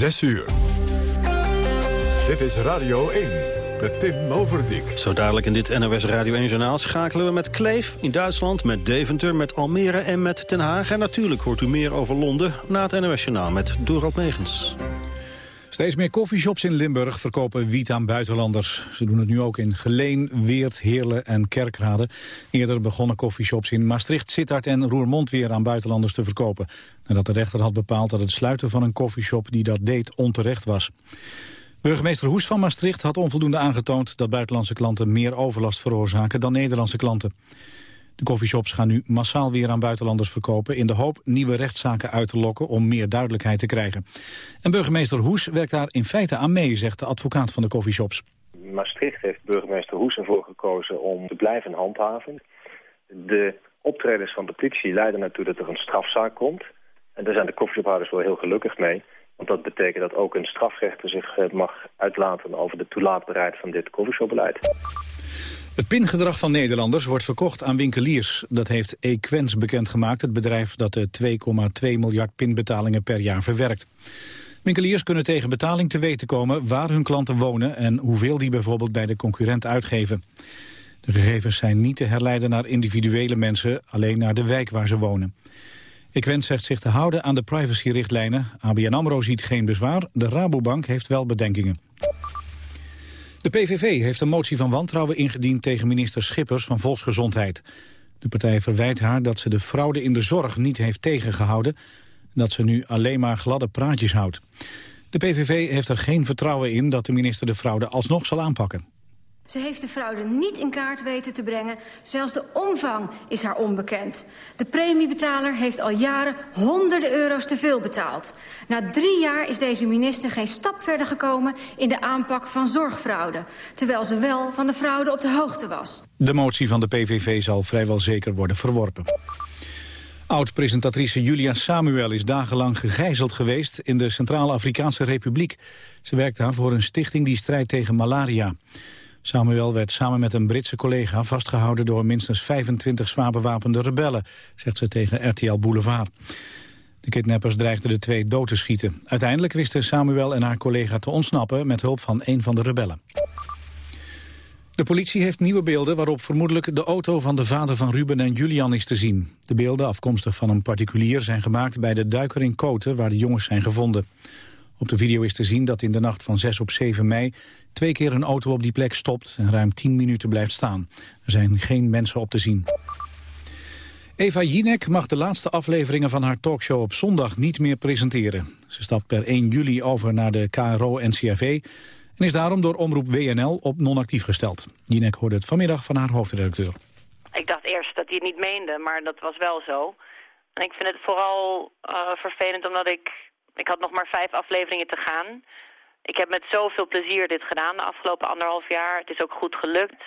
6 uur. Dit is Radio 1 met Tim Overdijk. Zo dadelijk in dit NOS Radio 1-journaal schakelen we met Kleef in Duitsland... met Deventer, met Almere en met Den Haag. En natuurlijk hoort u meer over Londen na het NOS-journaal met Dorot Megens. Steeds meer koffieshops in Limburg verkopen wiet aan buitenlanders. Ze doen het nu ook in Geleen, Weert, Heerlen en Kerkrade. Eerder begonnen koffieshops in Maastricht, Sittard en Roermond weer aan buitenlanders te verkopen. Nadat de rechter had bepaald dat het sluiten van een koffieshop die dat deed onterecht was. Burgemeester Hoes van Maastricht had onvoldoende aangetoond dat buitenlandse klanten meer overlast veroorzaken dan Nederlandse klanten. De koffieshops gaan nu massaal weer aan buitenlanders verkopen... in de hoop nieuwe rechtszaken uit te lokken om meer duidelijkheid te krijgen. En burgemeester Hoes werkt daar in feite aan mee, zegt de advocaat van de koffieshops. Maastricht heeft burgemeester Hoes ervoor gekozen om te blijven handhaven. De optredens van de politie leiden ertoe dat er een strafzaak komt. En daar zijn de koffieshophouders wel heel gelukkig mee. Want dat betekent dat ook een strafrechter zich eh, mag uitlaten over de toelaatbaarheid van dit koffieshopbeleid. Het pingedrag van Nederlanders wordt verkocht aan winkeliers. Dat heeft Equens bekendgemaakt, het bedrijf dat de 2,2 miljard pinbetalingen per jaar verwerkt. Winkeliers kunnen tegen betaling te weten komen waar hun klanten wonen... en hoeveel die bijvoorbeeld bij de concurrent uitgeven. De gegevens zijn niet te herleiden naar individuele mensen... alleen naar de wijk waar ze wonen. Equens zegt zich te houden aan de privacyrichtlijnen. ABN AMRO ziet geen bezwaar, de Rabobank heeft wel bedenkingen. De PVV heeft een motie van wantrouwen ingediend tegen minister Schippers van Volksgezondheid. De partij verwijt haar dat ze de fraude in de zorg niet heeft tegengehouden... en dat ze nu alleen maar gladde praatjes houdt. De PVV heeft er geen vertrouwen in dat de minister de fraude alsnog zal aanpakken. Ze heeft de fraude niet in kaart weten te brengen. Zelfs de omvang is haar onbekend. De premiebetaler heeft al jaren honderden euro's te veel betaald. Na drie jaar is deze minister geen stap verder gekomen... in de aanpak van zorgfraude. Terwijl ze wel van de fraude op de hoogte was. De motie van de PVV zal vrijwel zeker worden verworpen. Oud-presentatrice Julia Samuel is dagenlang gegijzeld geweest in de Centraal-Afrikaanse Republiek. Ze werkt daar voor een stichting die strijdt tegen malaria. Samuel werd samen met een Britse collega vastgehouden door minstens 25 zwaar bewapende rebellen, zegt ze tegen RTL Boulevard. De kidnappers dreigden de twee dood te schieten. Uiteindelijk wisten Samuel en haar collega te ontsnappen met hulp van een van de rebellen. De politie heeft nieuwe beelden waarop vermoedelijk de auto van de vader van Ruben en Julian is te zien. De beelden, afkomstig van een particulier, zijn gemaakt bij de duiker in Koten waar de jongens zijn gevonden. Op de video is te zien dat in de nacht van 6 op 7 mei twee keer een auto op die plek stopt en ruim 10 minuten blijft staan. Er zijn geen mensen op te zien. Eva Jinek mag de laatste afleveringen van haar talkshow op zondag niet meer presenteren. Ze stapt per 1 juli over naar de KRO-NCRV en is daarom door omroep WNL op non-actief gesteld. Jinek hoorde het vanmiddag van haar hoofdredacteur. Ik dacht eerst dat hij het niet meende, maar dat was wel zo. En ik vind het vooral uh, vervelend omdat ik ik had nog maar vijf afleveringen te gaan. Ik heb met zoveel plezier dit gedaan de afgelopen anderhalf jaar. Het is ook goed gelukt.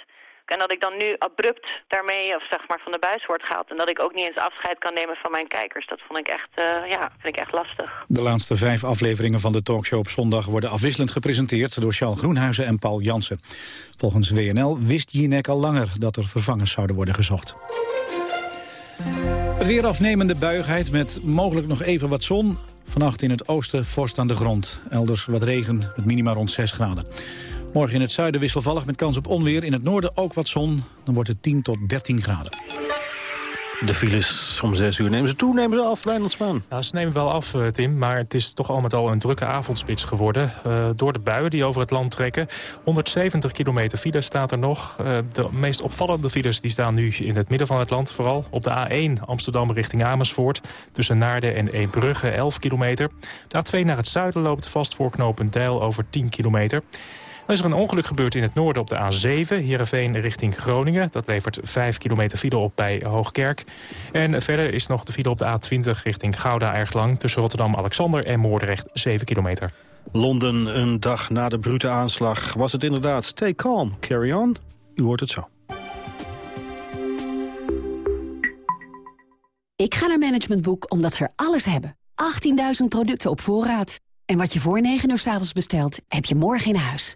En dat ik dan nu abrupt daarmee of zeg maar van de buis word gehaald... en dat ik ook niet eens afscheid kan nemen van mijn kijkers. Dat vond ik echt, uh, ja, vind ik echt lastig. De laatste vijf afleveringen van de talkshow op zondag... worden afwisselend gepresenteerd door Charles Groenhuizen en Paul Jansen. Volgens WNL wist Jinek al langer dat er vervangers zouden worden gezocht. Het weer afnemende buigheid met mogelijk nog even wat zon. Vannacht in het oosten vorst aan de grond. Elders wat regen, met minima rond 6 graden. Morgen in het zuiden wisselvallig met kans op onweer. In het noorden ook wat zon. Dan wordt het 10 tot 13 graden. De files om 6 uur nemen ze toe, nemen ze af. Ja, ze nemen wel af, eh, Tim, maar het is toch al met al een drukke avondspits geworden. Uh, door de buien die over het land trekken. 170 kilometer file staat er nog. Uh, de meest opvallende files die staan nu in het midden van het land. Vooral op de A1 Amsterdam richting Amersfoort. Tussen Naarden en Eembrugge 11 kilometer. De A2 naar het zuiden loopt vast voor knooppunt Deil over 10 kilometer. Dan is er een ongeluk gebeurd in het noorden op de A7, Heerenveen richting Groningen. Dat levert 5 kilometer file op bij Hoogkerk. En verder is nog de file op de A20 richting Gouda erg lang... tussen Rotterdam-Alexander en Moordrecht 7 kilometer. Londen, een dag na de brute aanslag, was het inderdaad stay calm, carry on. U hoort het zo. Ik ga naar Management Boek omdat ze er alles hebben. 18.000 producten op voorraad. En wat je voor 9 uur s avonds bestelt, heb je morgen in huis.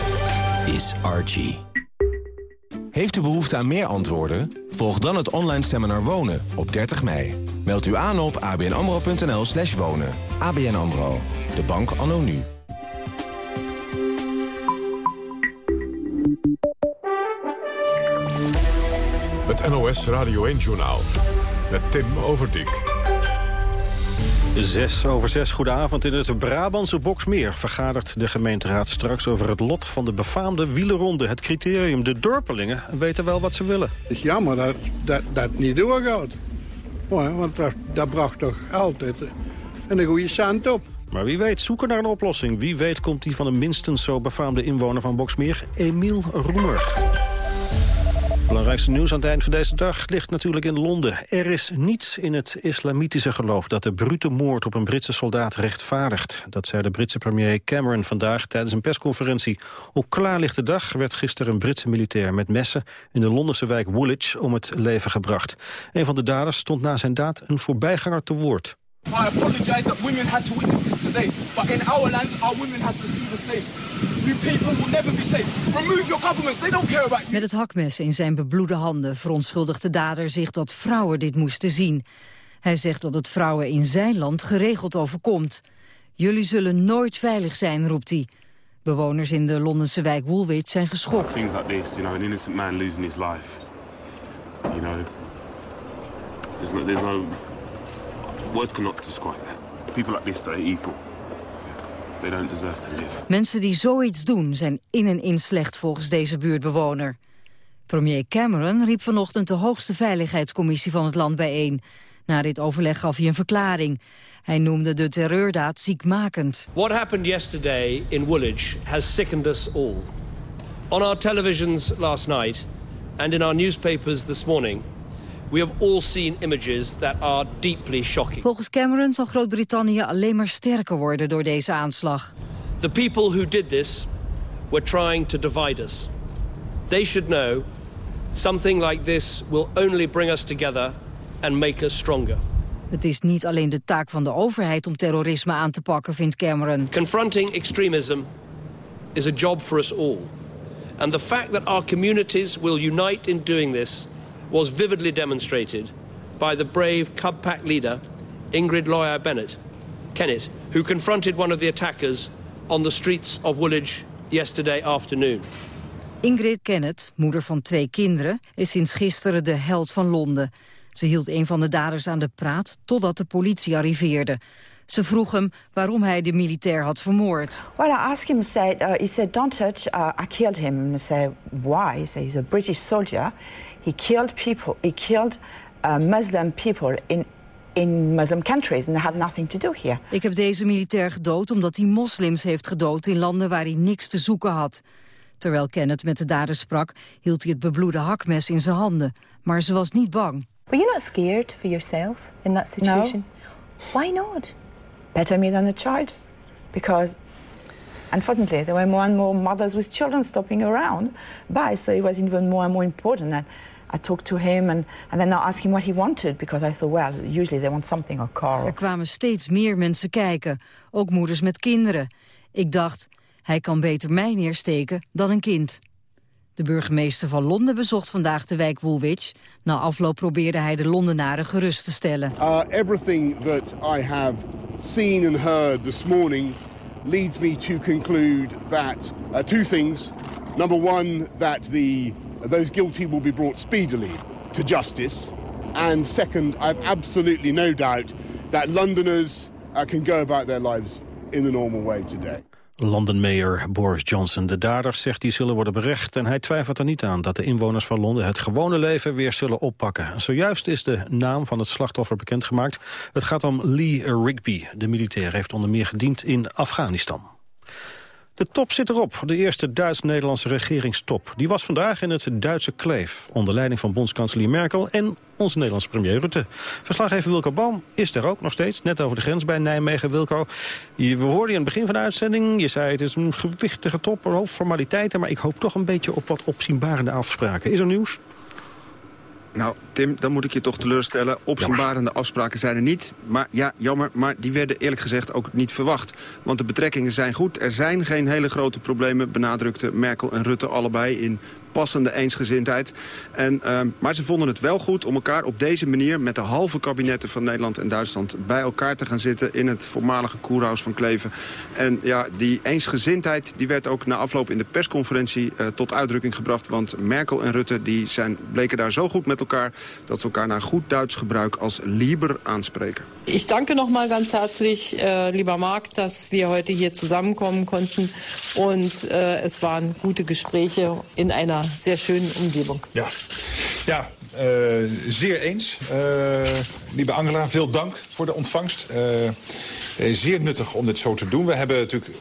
is Archie. Heeft u behoefte aan meer antwoorden? Volg dan het online seminar Wonen op 30 mei. Meld u aan op abnamro.nl slash wonen. ABN AMRO, de bank anno nu. Het NOS Radio 1-journaal met Tim Overdijk. Zes over zes, goedenavond. In het Brabantse Boksmeer vergadert de gemeenteraad straks over het lot van de befaamde wielerronde. Het criterium, de dorpelingen weten wel wat ze willen. Het is jammer dat dat, dat niet doorgaat. Want dat, dat bracht toch altijd een goede cent op. Maar wie weet, zoeken naar een oplossing. Wie weet komt die van de minstens zo befaamde inwoner van Boksmeer, Emiel Roemer. Belangrijkste nieuws aan het eind van deze dag ligt natuurlijk in Londen. Er is niets in het islamitische geloof dat de brute moord op een Britse soldaat rechtvaardigt. Dat zei de Britse premier Cameron vandaag tijdens een persconferentie. Op klaarlichte dag werd gisteren een Britse militair met messen in de Londense wijk Woolwich om het leven gebracht. Een van de daders stond na zijn daad een voorbijganger te woord. I apologize that women had to witness this today, but in our land, our women have to see the same. You people will never be safe. Remove your governments, they don't care about you. Met het hakmes in zijn bebloede handen verontschuldigt de dader zich dat vrouwen dit moesten zien. Hij zegt dat het vrouwen in zijn land geregeld overkomt. Jullie zullen nooit veilig zijn, roept hij. Bewoners in de Londense wijk Woolwich zijn geschokt. Things like this, you know, an innocent man losing his life. You know, there's no, there's no words cannot describe that. People like this are evil. They don't deserve to live. Mensen die zoiets doen zijn in en in slecht volgens deze buurtbewoner. Premier Cameron riep vanochtend de hoogste veiligheidscommissie van het land bijeen. Na dit overleg gaf hij een verklaring. Hij noemde de terreurdaad ziekmakend. What happened yesterday in Woolwich has sickened us all. On our televisions last night and in our newspapers this morning... We have all seen images that are deeply shocking. Volgens Cameron zal Groot-Brittannië alleen maar sterker worden door deze aanslag. The people who did this were trying to divide us. They should know something like this will only bring us together and make us stronger. Het is niet alleen de taak van de overheid om terrorisme aan te pakken, vindt Cameron. Confronting extremism is a job for us all. And the fact that our communities will unite in doing this was vividly demonstrated by the brave Cub Pack leader Ingrid Lawyer Bennett, Kennett, who confronted one of the attackers on the streets of Woolwich yesterday afternoon. Ingrid Kennett, moeder van twee kinderen, is sinds gisteren de held van Londen. Ze hield een van de daders aan de praat totdat de politie arriveerde. Ze vroeg hem waarom hij de militair had vermoord. Well, I asked him, said, uh, he said, don't touch, uh, I killed him. I said, why? He said, he's a British soldier. He killed people, he killed uh, Muslim people in, in Muslim countries and they had nothing to do here. Ik heb deze militair gedood omdat hij moslims heeft gedood in landen waar hij niks te zoeken had. Terwijl Kenneth met de dader sprak, hield hij het bebloede hakmes in zijn handen. Maar ze was niet bang. Were you not scared for yourself in that situation? No. Why not? Better me than a child. Because unfortunately there were more and more mothers with children stopping around by, so it was even more and more important that I talked to him and, and then I asked him what he wanted because I thought, well, usually they want something, a car. Er kwamen steeds meer mensen kijken, ook moeders met kinderen. Ik dacht, hij kan beter mij neersteken dan een kind. De burgemeester van Londen bezocht vandaag de wijk Woolwich. Na afloop probeerde hij de Londenaren gerust te stellen. Uh, everything that I have seen and heard this morning leads me to conclude that uh, two things. Number one, that the, those guilty will be brought speedily to justice. And second, I have absolutely no doubt that Londoners uh, can go about their lives in the normal way today. London Mayor Boris Johnson. De daders zegt die zullen worden berecht en hij twijfelt er niet aan dat de inwoners van Londen het gewone leven weer zullen oppakken. Zojuist is de naam van het slachtoffer bekendgemaakt. Het gaat om Lee Rigby. De militair heeft onder meer gediend in Afghanistan. De top zit erop, de eerste Duits-Nederlandse regeringstop. Die was vandaag in het Duitse Kleef, onder leiding van bondskanselier Merkel en onze Nederlandse premier Rutte. Verslaggever Wilco Boom is er ook nog steeds, net over de grens bij Nijmegen. Wilco, we hoorden je aan het begin van de uitzending, je zei het is een gewichtige top, een hoop formaliteiten, maar ik hoop toch een beetje op wat opzienbarende afspraken. Is er nieuws? Nou, Tim, dan moet ik je toch teleurstellen. Opzienbarende afspraken zijn er niet. Maar ja, jammer, maar die werden eerlijk gezegd ook niet verwacht. Want de betrekkingen zijn goed. Er zijn geen hele grote problemen, benadrukten Merkel en Rutte allebei... in passende eensgezindheid. En, uh, maar ze vonden het wel goed om elkaar op deze manier... met de halve kabinetten van Nederland en Duitsland... bij elkaar te gaan zitten in het voormalige koerhuis van Kleven. En ja, die eensgezindheid die werd ook na afloop in de persconferentie... Uh, tot uitdrukking gebracht. Want Merkel en Rutte die zijn, bleken daar zo goed met elkaar... dat ze elkaar naar goed Duits gebruik als lieber aanspreken. Ich danke nochmal ganz herzlich, äh, lieber Marc, dass wir heute hier zusammenkommen konnten. Und äh, es waren gute Gespräche in einer sehr schönen Umgebung. Ja, ja uh, zeer eens. Uh, lieve Angela, veel dank voor de ontvangst. Uh, zeer nuttig om dit zo te doen. We hebben natuurlijk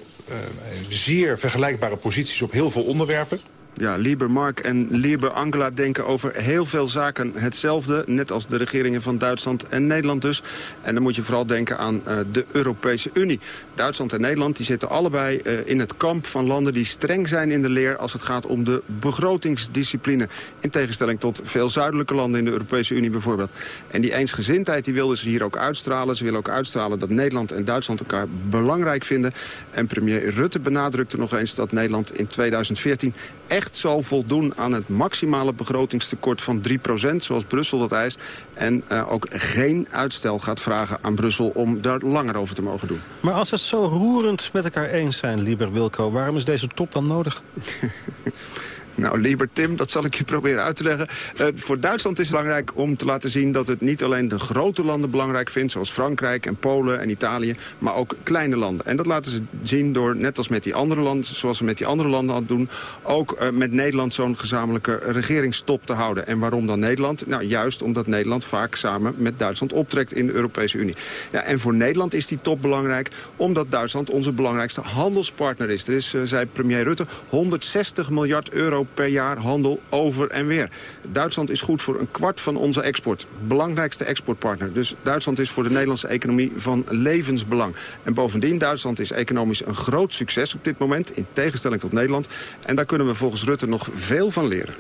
zeer vergelijkbare posities op heel veel onderwerpen ja, Lieber Mark en Lieber Angela denken over heel veel zaken hetzelfde. Net als de regeringen van Duitsland en Nederland dus. En dan moet je vooral denken aan uh, de Europese Unie. Duitsland en Nederland die zitten allebei uh, in het kamp van landen die streng zijn in de leer... als het gaat om de begrotingsdiscipline. In tegenstelling tot veel zuidelijke landen in de Europese Unie bijvoorbeeld. En die eensgezindheid die wilden ze hier ook uitstralen. Ze willen ook uitstralen dat Nederland en Duitsland elkaar belangrijk vinden. En premier Rutte benadrukte nog eens dat Nederland in 2014 echt zal voldoen aan het maximale begrotingstekort van 3% zoals Brussel dat eist. En uh, ook geen uitstel gaat vragen aan Brussel om daar langer over te mogen doen. Maar als het zo roerend met elkaar eens zijn, Lieber Wilco, waarom is deze top dan nodig? Nou, liever Tim, dat zal ik je proberen uit te leggen. Uh, voor Duitsland is het belangrijk om te laten zien dat het niet alleen de grote landen belangrijk vindt... zoals Frankrijk en Polen en Italië, maar ook kleine landen. En dat laten ze zien door, net als met die andere landen, zoals ze met die andere landen aan het doen... ook uh, met Nederland zo'n gezamenlijke regeringstop te houden. En waarom dan Nederland? Nou, juist omdat Nederland vaak samen met Duitsland optrekt in de Europese Unie. Ja, en voor Nederland is die top belangrijk omdat Duitsland onze belangrijkste handelspartner is. Er is, uh, zei premier Rutte, 160 miljard euro per jaar handel over en weer. Duitsland is goed voor een kwart van onze export. Belangrijkste exportpartner. Dus Duitsland is voor de Nederlandse economie van levensbelang. En bovendien, Duitsland is economisch een groot succes op dit moment... in tegenstelling tot Nederland. En daar kunnen we volgens Rutte nog veel van leren.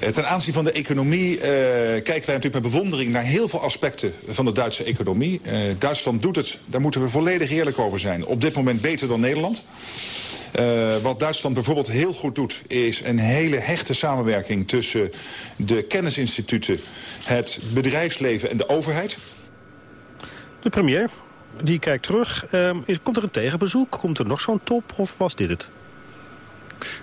Eh, ten aanzien van de economie uh, kijken wij natuurlijk met bewondering... naar heel veel aspecten van de Duitse economie. Uh, Duitsland doet het, daar moeten we volledig eerlijk over zijn. Op dit moment beter dan Nederland. Uh, wat Duitsland bijvoorbeeld heel goed doet... is een hele hechte samenwerking tussen de kennisinstituten... het bedrijfsleven en de overheid. De premier, die kijkt terug. Uh, komt er een tegenbezoek? Komt er nog zo'n top of was dit het?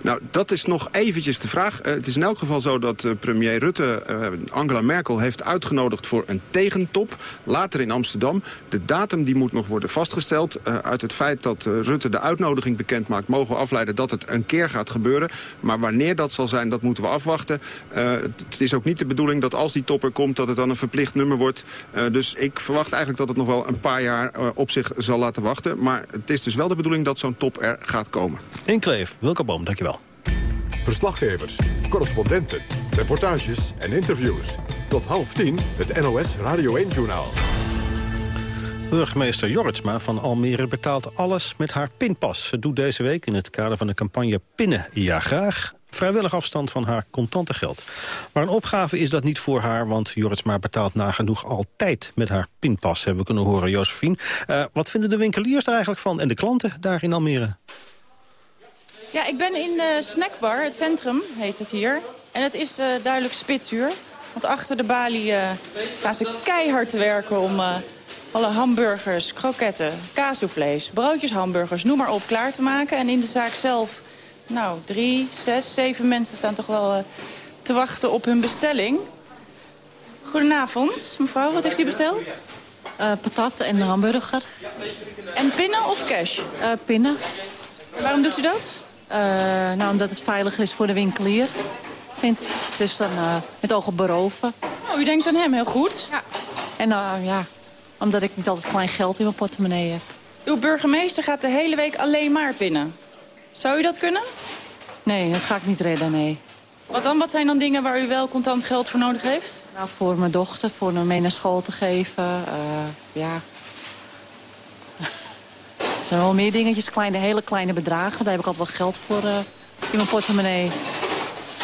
Nou, dat is nog eventjes de vraag. Uh, het is in elk geval zo dat uh, premier Rutte uh, Angela Merkel heeft uitgenodigd voor een tegentop. Later in Amsterdam. De datum die moet nog worden vastgesteld. uit het feit dat Rutte de uitnodiging bekend maakt... mogen we afleiden dat het een keer gaat gebeuren. Maar wanneer dat zal zijn, dat moeten we afwachten. het is ook niet de bedoeling dat als die top er komt... dat het dan een verplicht nummer wordt. dus ik verwacht eigenlijk dat het nog wel een paar jaar op zich zal laten wachten. Maar het is dus wel de bedoeling dat zo'n top er gaat komen. In Kleef, Wilke Boom. Dankjewel. Verslaggevers, correspondenten, reportages en interviews. Tot half tien het NOS Radio 1-journaal. Burgemeester Jorritsma van Almere betaalt alles met haar pinpas. Ze doet deze week in het kader van de campagne Pinnen Ja Graag... vrijwillig afstand van haar contante geld. Maar een opgave is dat niet voor haar, want Jorritsma betaalt nagenoeg altijd met haar pinpas. Hebben we kunnen horen, Josephine. Uh, wat vinden de winkeliers er eigenlijk van en de klanten daar in Almere? Ja, ik ben in de snackbar, het centrum heet het hier. En het is uh, duidelijk spitsuur. Want achter de balie uh, staan ze keihard te werken om uh, alle hamburgers, kroketten, kaasvlees, broodjes, hamburgers, noem maar op, klaar te maken. En in de zaak zelf, nou, drie, zes, zeven mensen staan toch wel te wachten op hun bestelling. Goedenavond, mevrouw, wat heeft u besteld? Patat en hamburger. En pinnen of cash? Pinnen. Waarom doet u dat? Uh, nou, omdat het veiliger is voor de winkelier, vind ik. Dus dan met oog op beroven. Oh, u denkt aan hem, heel goed. Ja. En ja, omdat ik niet altijd klein geld in mijn portemonnee heb. Uw burgemeester gaat de hele week alleen maar pinnen. Zou u dat kunnen? Nee, dat ga ik niet redden, nee. Wat dan? Wat zijn dan dingen waar u wel contant geld voor nodig heeft? Nou, voor mijn dochter, voor hem mee naar school te geven. Uh, ja. Er zijn wel meer dingetjes, kleine, hele kleine bedragen. Daar heb ik altijd wel geld voor uh, in mijn portemonnee.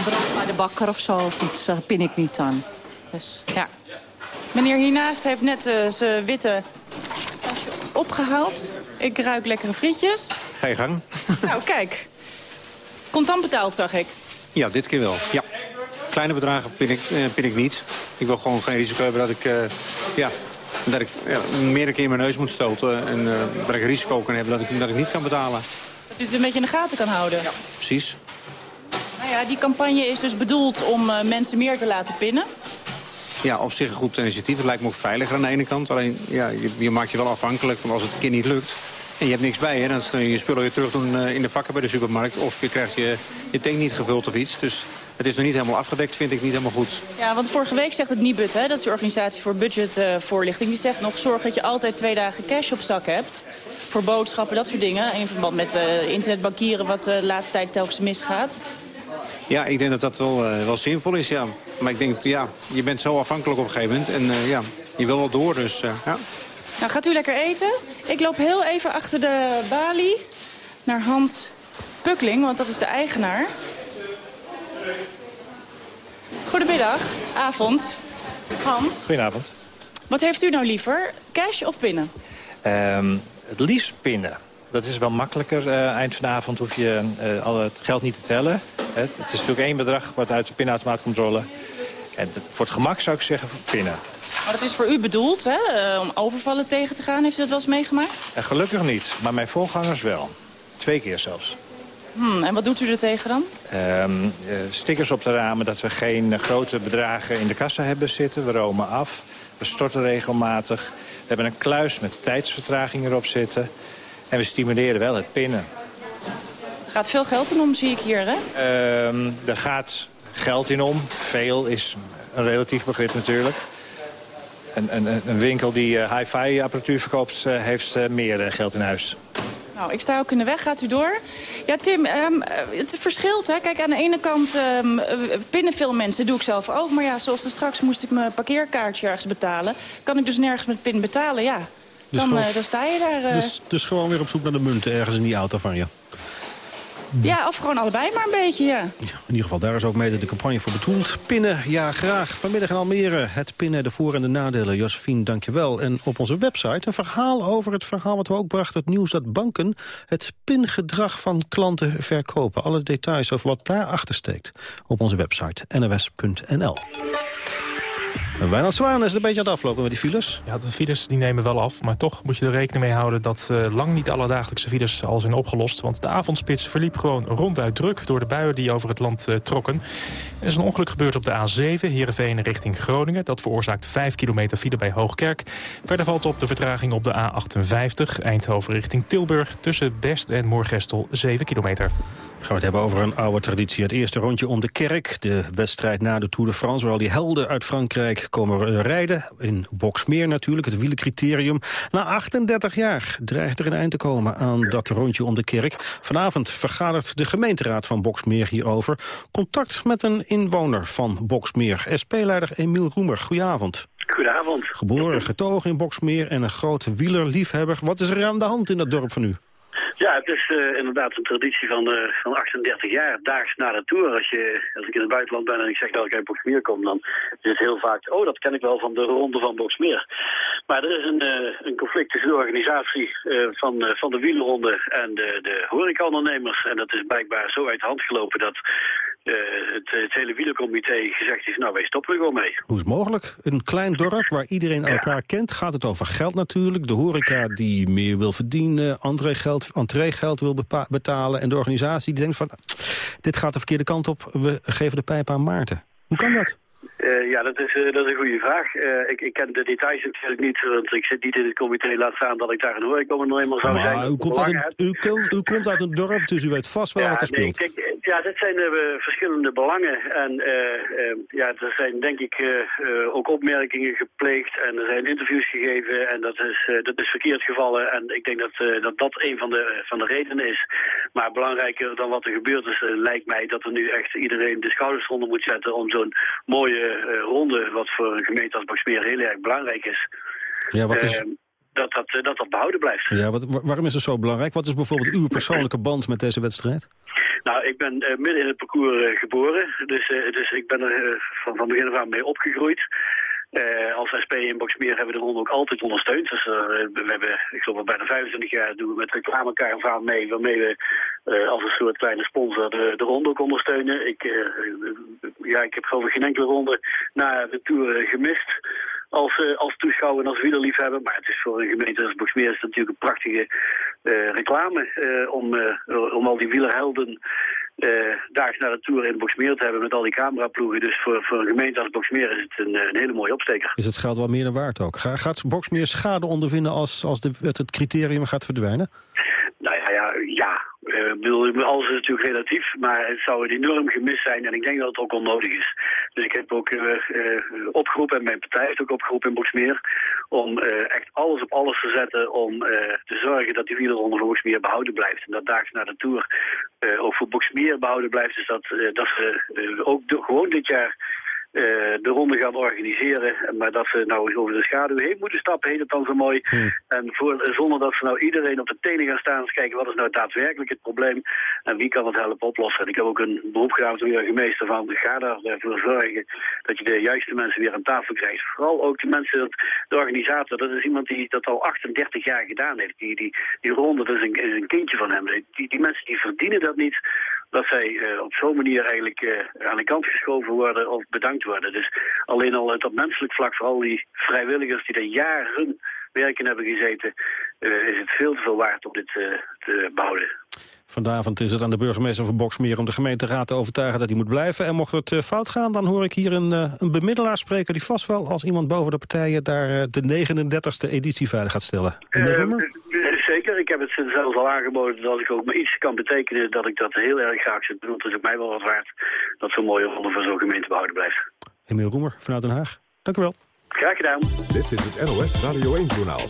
Brood bij de bakker of zo, of iets, uh, pin ik niet aan. Dus, ja. Meneer hiernaast heeft net uh, zijn witte tasje opgehaald. Ik ruik lekkere frietjes. Ga je gang. nou, kijk. Contant betaald, zag ik. Ja, dit keer wel. Ja. Kleine bedragen pin ik, uh, pin ik niet. Ik wil gewoon geen risico hebben dat ik, uh, ja, dat ik ja, meerdere keer mijn neus moet stoten. En uh, dat ik risico kan hebben dat ik, dat ik niet kan betalen. Dat u het een beetje in de gaten kan houden. Ja, precies. Nou ja, die campagne is dus bedoeld om mensen meer te laten pinnen. Ja, op zich een goed initiatief. Het lijkt me ook veiliger aan de ene kant. Alleen, ja, je, je maakt je wel afhankelijk. Want als het een keer niet lukt, en je hebt niks bij je, dan stel je je spullen weer terug doen in de vakken bij de supermarkt. Of je krijgt je, je tank niet gevuld of iets. Dus het is nog niet helemaal afgedekt, vind ik niet helemaal goed. Ja, want vorige week zegt het Nibud, hè, dat is de organisatie voor budgetvoorlichting. Uh, die zegt nog, zorg dat je altijd twee dagen cash op zak hebt. Voor boodschappen, dat soort dingen. In verband met uh, internetbankieren, wat de laatste tijd telkens misgaat. Ja, ik denk dat dat wel, uh, wel zinvol is, ja. Maar ik denk, ja, je bent zo afhankelijk op een gegeven moment. En ja, je wil wel door, dus ja. Nou, gaat u lekker eten? Ik loop heel even achter de balie naar Hans Pukling, want dat is de eigenaar. Goedemiddag, avond. Hans. Goedenavond. Wat heeft u nou liever, cash of pinnen? Um, het liefst pinnen. Dat is wel makkelijker. Uh, eind van de avond hoef je uh, al het geld niet te tellen. Het is natuurlijk één bedrag wat uit de pinautomaat komt rollen. En voor het gemak zou ik zeggen pinnen. Maar dat is voor u bedoeld, hè? Uh, om overvallen tegen te gaan. Heeft u dat wel eens meegemaakt? Uh, gelukkig niet, maar mijn voorgangers wel. Twee keer zelfs. Hmm, en wat doet u er tegen dan? Uh, stickers op de ramen dat we geen grote bedragen in de kassa hebben zitten. We romen af, we storten regelmatig. We hebben een kluis met tijdsvertraging erop zitten. En we stimuleren wel het pinnen. Er gaat veel geld in om, zie ik hier, hè? Ehm, er gaat geld in om. Veel is een relatief begrip natuurlijk. Een, een, een winkel die uh, hi-fi apparatuur verkoopt, uh, heeft uh, meer geld in huis. Nou, ik sta ook in de weg. Gaat u door? Ja, Tim, um, het verschilt. Hè. Kijk, aan de ene kant um, pinnen veel mensen. doe ik zelf ook. Maar ja, zoals er straks moest ik mijn parkeerkaartje ergens betalen. Kan ik dus nergens met pin betalen, ja. Dus dan, gewoon, dan sta je daar. Dus, dus gewoon weer op zoek naar de munten ergens in die auto van je. Ja, of gewoon allebei maar een beetje, ja. In ieder geval, daar is ook mede de campagne voor bedoeld. Pinnen, ja graag. Vanmiddag in Almere, het pinnen, de voor- en de nadelen. Josephine, dankjewel. En op onze website een verhaal over het verhaal wat we ook brachten... het nieuws dat banken het pingedrag van klanten verkopen. Alle details over wat daarachter steekt op onze website nws.nl. Wijnald Zwaan is een beetje aan het aflopen met die files. Ja, de files die nemen wel af. Maar toch moet je er rekening mee houden dat uh, lang niet alle dagelijkse files al zijn opgelost. Want de avondspits verliep gewoon ronduit druk door de buien die over het land uh, trokken. Er is een ongeluk gebeurd op de A7, Heerenveen richting Groningen. Dat veroorzaakt 5 kilometer file bij Hoogkerk. Verder valt op de vertraging op de A58, Eindhoven richting Tilburg. Tussen Best en Moorgestel 7 kilometer. Gaan we het hebben over een oude traditie. Het eerste rondje om de kerk. De wedstrijd na de Tour de France, waar al die helden uit Frankrijk komen rijden. In Boksmeer natuurlijk, het wielencriterium. Na 38 jaar dreigt er een eind te komen aan dat rondje om de kerk. Vanavond vergadert de gemeenteraad van Boksmeer hierover. Contact met een inwoner van Boksmeer. SP-leider Emiel Roemer, goedenavond. Goedenavond. Geboren, getogen in Boksmeer en een grote wielerliefhebber. Wat is er aan de hand in dat dorp van u? Ja, het is uh, inderdaad een traditie van, uh, van 38 jaar, daags na de Tour. Als, je, als ik in het buitenland ben en ik zeg dat ik uit Boksmeer kom, dan is het heel vaak... oh, dat ken ik wel van de ronde van Boksmeer. Maar er is een, uh, een conflict tussen de organisatie van, van de wielerronde en de, de. En dat is blijkbaar zo uit de hand gelopen dat het, het, hele wielercomité gezegd is, nou wij stoppen er gewoon mee. Hoe is het mogelijk? Een klein dorp waar iedereen elkaar kent, gaat het over geld natuurlijk. De horeca die meer wil verdienen, entreegeld, entreegeld wil betalen... en de organisatie die denkt van, dit gaat de verkeerde kant op, we geven de pijp aan Maarten. Hoe kan dat? Uh, ja, dat is, uh, dat is een goede vraag. Uh, ik, ik, ken de details natuurlijk niet, want ik zit niet in het comité. Laat staan dat ik daar een horeca nog eenmaal zou zijn. U komt, uit een, u, u, komt uit een dorp, dus u weet vast wel wat er speelt. Nee, kijk, ja, dit zijn verschillende belangen. En ja, er zijn denk ik ook opmerkingen gepleegd en er zijn interviews gegeven. En dat is, dat is verkeerd gevallen. En ik denk dat dat, dat een van de, van de redenen is. Maar belangrijker dan wat er gebeurd is, lijkt mij dat er nu echt iedereen de schouders onder moet zetten om zo'n mooie uh, ronde, wat voor een gemeente als Boksmeer heel erg belangrijk is. Ja, wat is... Uh, dat, dat, dat dat behouden blijft. Ja, wat, waarom is het zo belangrijk? Wat is bijvoorbeeld uw persoonlijke band met deze wedstrijd? Nou, ik ben uh, midden in het parcours geboren. Dus, dus ik ben er van, van begin af aan mee opgegroeid. Uh, als SP in Boxmeer hebben we de ronde ook altijd ondersteund. Dus uh, we hebben, ik geloof al bijna 25 jaar doen we met reclamekaravaan mee, waarmee we uh, als een soort kleine sponsor de, de ronde ook ondersteunen. Ik, ja, ik heb geloof ik geen enkele ronde na de Tour gemist als, als toeschouwer en als wielerliefhebber. Maar het is voor een gemeente als Boxmeer is natuurlijk een prachtige reclame om, om al die wielerhelden uh, daags naar de Tour in Boxmeer te hebben met al die cameraploegen. Dus voor, voor een gemeente als Boxmeer is het een, een hele mooie opsteker. Is het geld wel meer dan waard ook? gaat Boxmeer schade ondervinden als, als de, het, het criterium gaat verdwijnen? Nou ja, ja, ja. Uh, bedoel, alles is natuurlijk relatief, maar het zou een enorm gemis zijn en ik denk dat het ook onnodig is. Dus ik heb ook uh, uh, opgeroepen, en mijn partij heeft ook opgeroepen in Boxmeer, om echt alles op alles te zetten om te zorgen dat die wielerronde voor Boxmeer behouden blijft. En dat daags naar de Tour ook voor Boxmeer behouden blijft. Dus dat, dat ze ook gewoon dit jaar de ronde gaan organiseren. Maar dat ze nou over de schaduw heen moeten stappen, heet het dan zo mooi. Hmm. En voor, zonder dat ze nou iedereen op de tenen gaan staan... eens kijken wat is nou daadwerkelijk het probleem... en wie kan het helpen oplossen. En ik heb ook een beroep gedaan als burgemeester van... ga ervoor zorgen dat je de juiste mensen weer aan tafel krijgt. Vooral ook de mensen, de organisator... dat is iemand die dat al 38 jaar gedaan heeft. Die, die, die ronde, dat is een, een kindje van hem. Die, die mensen die verdienen dat niet dat zij uh, op zo'n manier eigenlijk uh, aan de kant geschoven worden of bedankt worden. Dus alleen al het op menselijk vlak, voor al die vrijwilligers die er jaren werken hebben gezeten, uh, is het veel te veel waard om dit te behouden. Vanavond is het aan de burgemeester van Boksmeer om de gemeenteraad te overtuigen dat hij moet blijven. En mocht het fout gaan, dan hoor ik hier een, een bemiddelaar spreken die vast wel als iemand boven de partijen daar de 39e editie veilig gaat stellen. Zeker, ik heb het zelfs al aangeboden dat ik ook maar iets kan betekenen dat ik dat heel erg graag zou doen. Het is ook mij wel wat waard dat zo'n mooie ronde voor zo'n gemeente behouden blijft. Emiel Roemer vanuit Den Haag, dank u wel. Graag gedaan. Dit is het NOS Radio 1-journaal.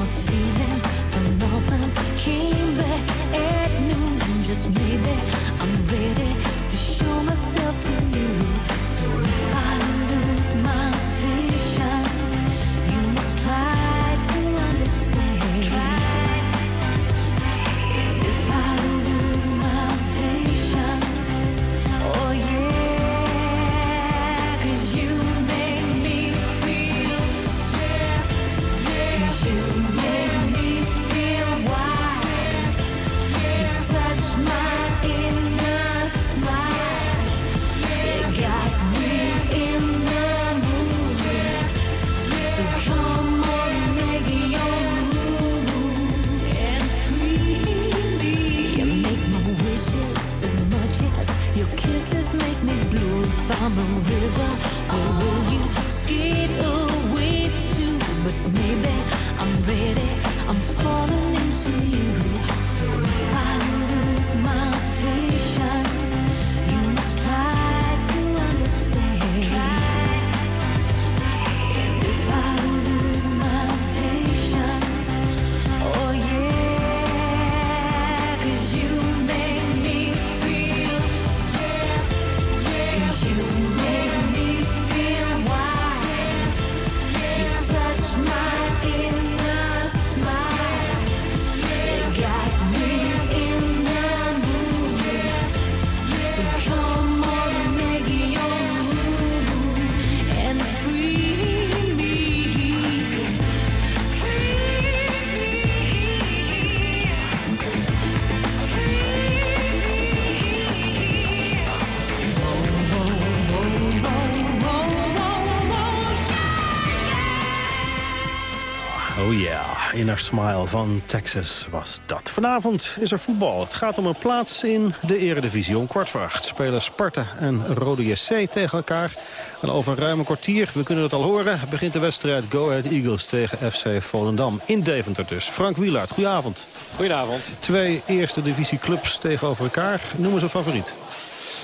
my feelings for. Came back at noon and just maybe I'm ready to show myself to you. faces make me blue. If I'm a river. Smile van Texas was dat. Vanavond is er voetbal. Het gaat om een plaats in de eredivisie. Om kwart voor acht spelen Sparta en Rode JC tegen elkaar. En over een ruime kwartier, we kunnen het al horen... begint de wedstrijd Go Ahead Eagles tegen FC Volendam. In Deventer dus. Frank Wielaert, goedenavond. Goedenavond. Twee eerste divisieclubs tegenover elkaar. Noem eens een favoriet.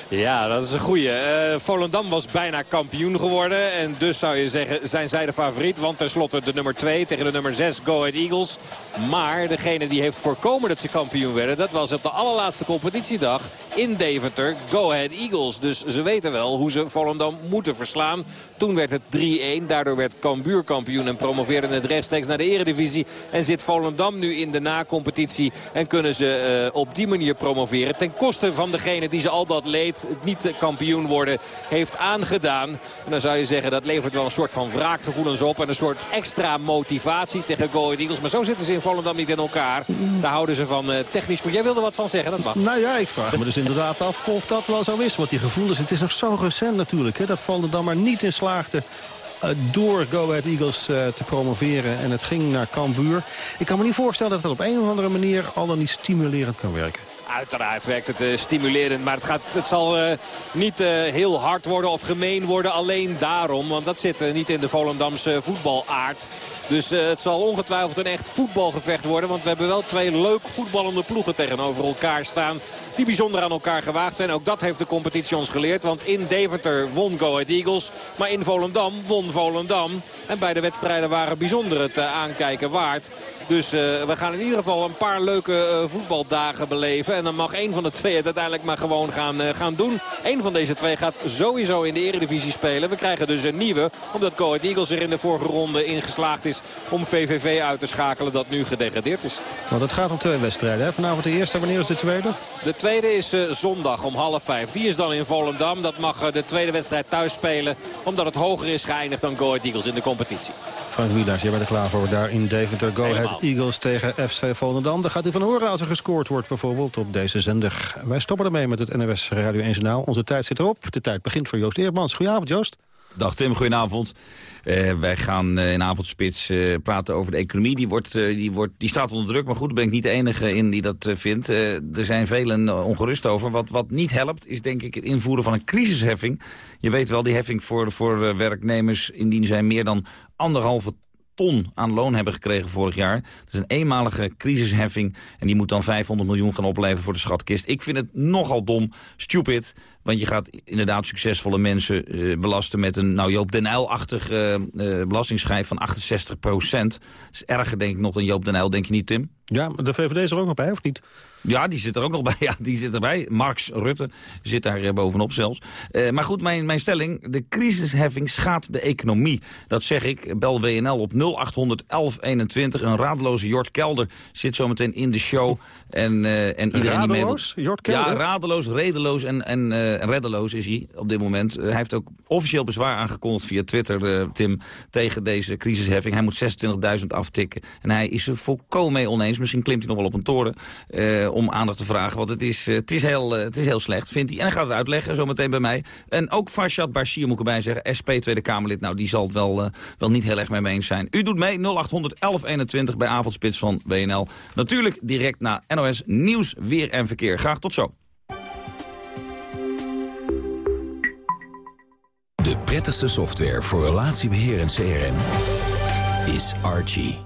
Ja, dat is een goeie. Uh, Volendam was bijna kampioen geworden. En dus zou je zeggen, zijn zij de favoriet. Want tenslotte de nummer 2 tegen de nummer 6 Go Ahead Eagles. Maar degene die heeft voorkomen dat ze kampioen werden... dat was op de allerlaatste competitiedag in Deventer Go Ahead Eagles. Dus ze weten wel hoe ze Volendam moeten verslaan. Toen werd het 3-1. Daardoor werd Cambuur kampioen en promoveerde het rechtstreeks naar de eredivisie. En zit Volendam nu in de na-competitie. En kunnen ze uh, op die manier promoveren. Ten koste van degene die ze al dat leed het niet kampioen worden heeft aangedaan. En dan zou je zeggen dat levert wel een soort van wraakgevoelens op. En een soort extra motivatie tegen Go Eagles. Maar zo zitten ze in Volendam niet in elkaar. Daar houden ze van uh, technisch voor. Jij wilde wat van zeggen, dat mag. Nou ja, ik vraag me dus inderdaad af of dat wel zo is. Want die gevoelens, het is nog zo recent natuurlijk. Hè, dat Volendam maar niet in slaagde uh, door Go Ahead Eagles uh, te promoveren. En het ging naar Cambuur. Ik kan me niet voorstellen dat het op een of andere manier al dan niet stimulerend kan werken. Uiteraard werkt het uh, stimulerend, maar het, gaat, het zal uh, niet uh, heel hard worden of gemeen worden. Alleen daarom, want dat zit niet in de Volendamse voetbalaard. Dus het zal ongetwijfeld een echt voetbalgevecht worden. Want we hebben wel twee leuk voetballende ploegen tegenover elkaar staan. Die bijzonder aan elkaar gewaagd zijn. Ook dat heeft de competitie ons geleerd. Want in Deventer won Go Ahead Eagles. Maar in Volendam won Volendam. En beide wedstrijden waren bijzonder het aankijken waard. Dus we gaan in ieder geval een paar leuke voetbaldagen beleven. En dan mag één van de twee het uiteindelijk maar gewoon gaan, uh, gaan doen. Eén van deze twee gaat sowieso in de eredivisie spelen. We krijgen dus een nieuwe. Omdat Ahead Eagles er in de vorige ronde in geslaagd is om VVV uit te schakelen dat nu gedegradeerd is. Want het gaat om twee wedstrijden. Hè? Vanavond de eerste. Wanneer is de tweede? De tweede is zondag om half vijf. Die is dan in Volendam. Dat mag de tweede wedstrijd thuis spelen. Omdat het hoger is geëindigd dan Go Ahead Eagles in de competitie. Frank Wielaars, jij bent er klaar voor. Daar in Deventer Go Ahead Eagles tegen FC Volendam. Daar gaat u van horen als er gescoord wordt bijvoorbeeld op deze zender. Wij stoppen ermee met het NWS Radio 1 Journaal. Onze tijd zit erop. De tijd begint voor Joost Eermans. Goedenavond Joost. Dag Tim, goedenavond. Uh, wij gaan uh, in avondspits uh, praten over de economie. Die, wordt, die, wordt, die staat onder druk, maar goed, daar ben ik niet de enige in die dat vindt. er zijn velen ongerust over. Wat, wat niet helpt, is denk ik het invoeren van een crisisheffing. Je weet wel, die heffing voor, voor werknemers, indien zij meer dan anderhalve ton aan loon hebben gekregen vorig jaar. Dat is een eenmalige crisisheffing en die moet dan 500 miljoen gaan opleveren voor de schatkist. Ik vind het nogal dom, stupid, want je gaat inderdaad succesvolle mensen uh, belasten met een nou Joop den Uyl-achtig uh, belastingsschijf van 68 procent. Dat is erger denk ik nog dan Joop den Uyl, denk je niet Tim? Ja, de VVD is er ook nog bij, of niet? Ja, die zit er ook nog bij. Ja, die zit erbij. Marx Rutte zit daar bovenop zelfs. Uh, maar goed, mijn, mijn stelling. De crisisheffing schaadt de economie. Dat zeg ik. Bel WNL op 0800 1121. Een radeloze Jort Kelder zit zometeen in de show. En, uh, en iedereen radeloos? Die Jort Kelder? Ja, radeloos, redeloos en, en uh, reddeloos is hij op dit moment. hij heeft ook officieel bezwaar aangekondigd via Twitter, Tim, tegen deze crisisheffing. Hij moet 26.000 aftikken. En hij is er volkomen mee oneens. Misschien klimt hij nog wel op een toren om aandacht te vragen. Want het is, het, is heel, het is heel slecht, vindt hij. En hij gaat het uitleggen, zometeen bij mij. En ook Farshad Bashir moet ik erbij zeggen. SP Tweede Kamerlid. Nou, die zal het wel, wel niet heel erg mee eens zijn. U doet mee 0800 1121 bij Avondspits van WNL. Natuurlijk direct na NOS Nieuws, Weer en Verkeer. Graag tot zo. De prettigste software voor relatiebeheer en CRM is Archie.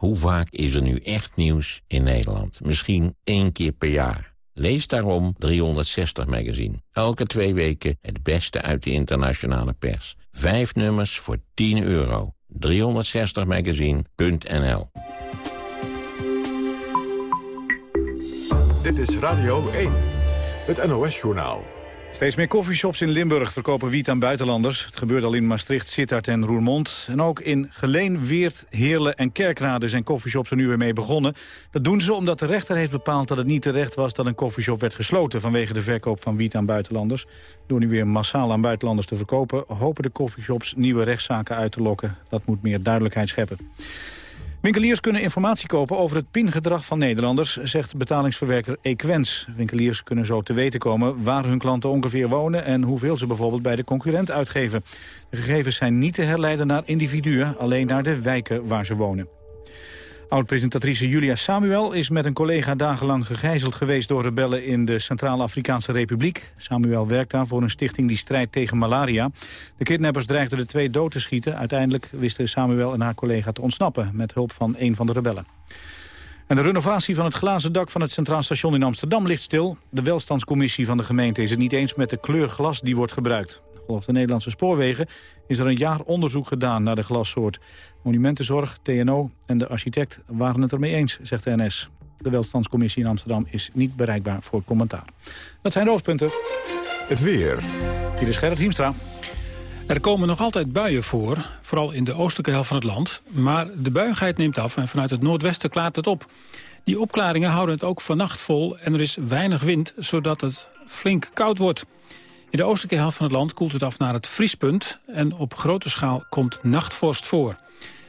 Hoe vaak is er nu echt nieuws in Nederland? Misschien één keer per jaar. Lees daarom 360 Magazine. Elke twee weken het beste uit de internationale pers. Vijf nummers voor 10 euro. 360magazine.nl Dit is Radio 1, het NOS-journaal. Steeds meer koffieshops in Limburg verkopen wiet aan buitenlanders. Het gebeurt al in Maastricht, Sittard en Roermond. En ook in Geleen, Weert, Heerlen en Kerkrade zijn koffieshops er nu weer mee begonnen. Dat doen ze omdat de rechter heeft bepaald dat het niet terecht was... dat een koffieshop werd gesloten vanwege de verkoop van wiet aan buitenlanders. Door nu weer massaal aan buitenlanders te verkopen... hopen de koffieshops nieuwe rechtszaken uit te lokken. Dat moet meer duidelijkheid scheppen. Winkeliers kunnen informatie kopen over het pingedrag van Nederlanders, zegt betalingsverwerker Equens. Winkeliers kunnen zo te weten komen waar hun klanten ongeveer wonen en hoeveel ze bijvoorbeeld bij de concurrent uitgeven. De gegevens zijn niet te herleiden naar individuen, alleen naar de wijken waar ze wonen. Oud-presentatrice Julia Samuel is met een collega dagenlang gegijzeld geweest door rebellen in de Centraal-Afrikaanse Republiek. Samuel werkt daar voor een stichting die strijdt tegen malaria. De kidnappers dreigden de twee dood te schieten. Uiteindelijk wisten Samuel en haar collega te ontsnappen met hulp van een van de rebellen. En de renovatie van het glazen dak van het Centraal Station in Amsterdam ligt stil. De welstandscommissie van de gemeente is het niet eens met de kleur glas die wordt gebruikt. Volgens de Nederlandse spoorwegen is er een jaar onderzoek gedaan naar de glassoort. Monumentenzorg, TNO en de architect waren het ermee eens, zegt de NS. De welstandscommissie in Amsterdam is niet bereikbaar voor commentaar. Dat zijn de hoofdpunten. Het weer. Hier is Gerrit Hiemstra. Er komen nog altijd buien voor, vooral in de oostelijke helft van het land. Maar de buigheid neemt af en vanuit het noordwesten klaart het op. Die opklaringen houden het ook vannacht vol en er is weinig wind... zodat het flink koud wordt. In de oostelijke helft van het land koelt het af naar het vriespunt... en op grote schaal komt nachtvorst voor.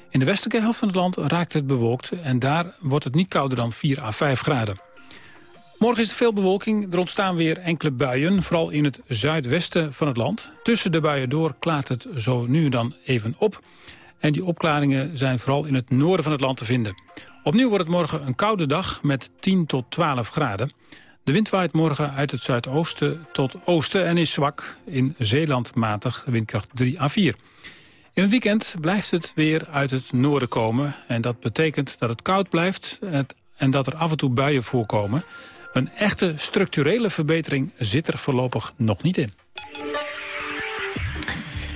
In de westelijke helft van het land raakt het bewolkt... en daar wordt het niet kouder dan 4 à 5 graden. Morgen is er veel bewolking. Er ontstaan weer enkele buien, vooral in het zuidwesten van het land. Tussen de buien door klaart het zo nu dan even op. En die opklaringen zijn vooral in het noorden van het land te vinden. Opnieuw wordt het morgen een koude dag met 10 tot 12 graden. De wind waait morgen uit het zuidoosten tot oosten en is zwak. In Zeeland matig, windkracht 3 à 4. In het weekend blijft het weer uit het noorden komen. En dat betekent dat het koud blijft en dat er af en toe buien voorkomen. Een echte structurele verbetering zit er voorlopig nog niet in.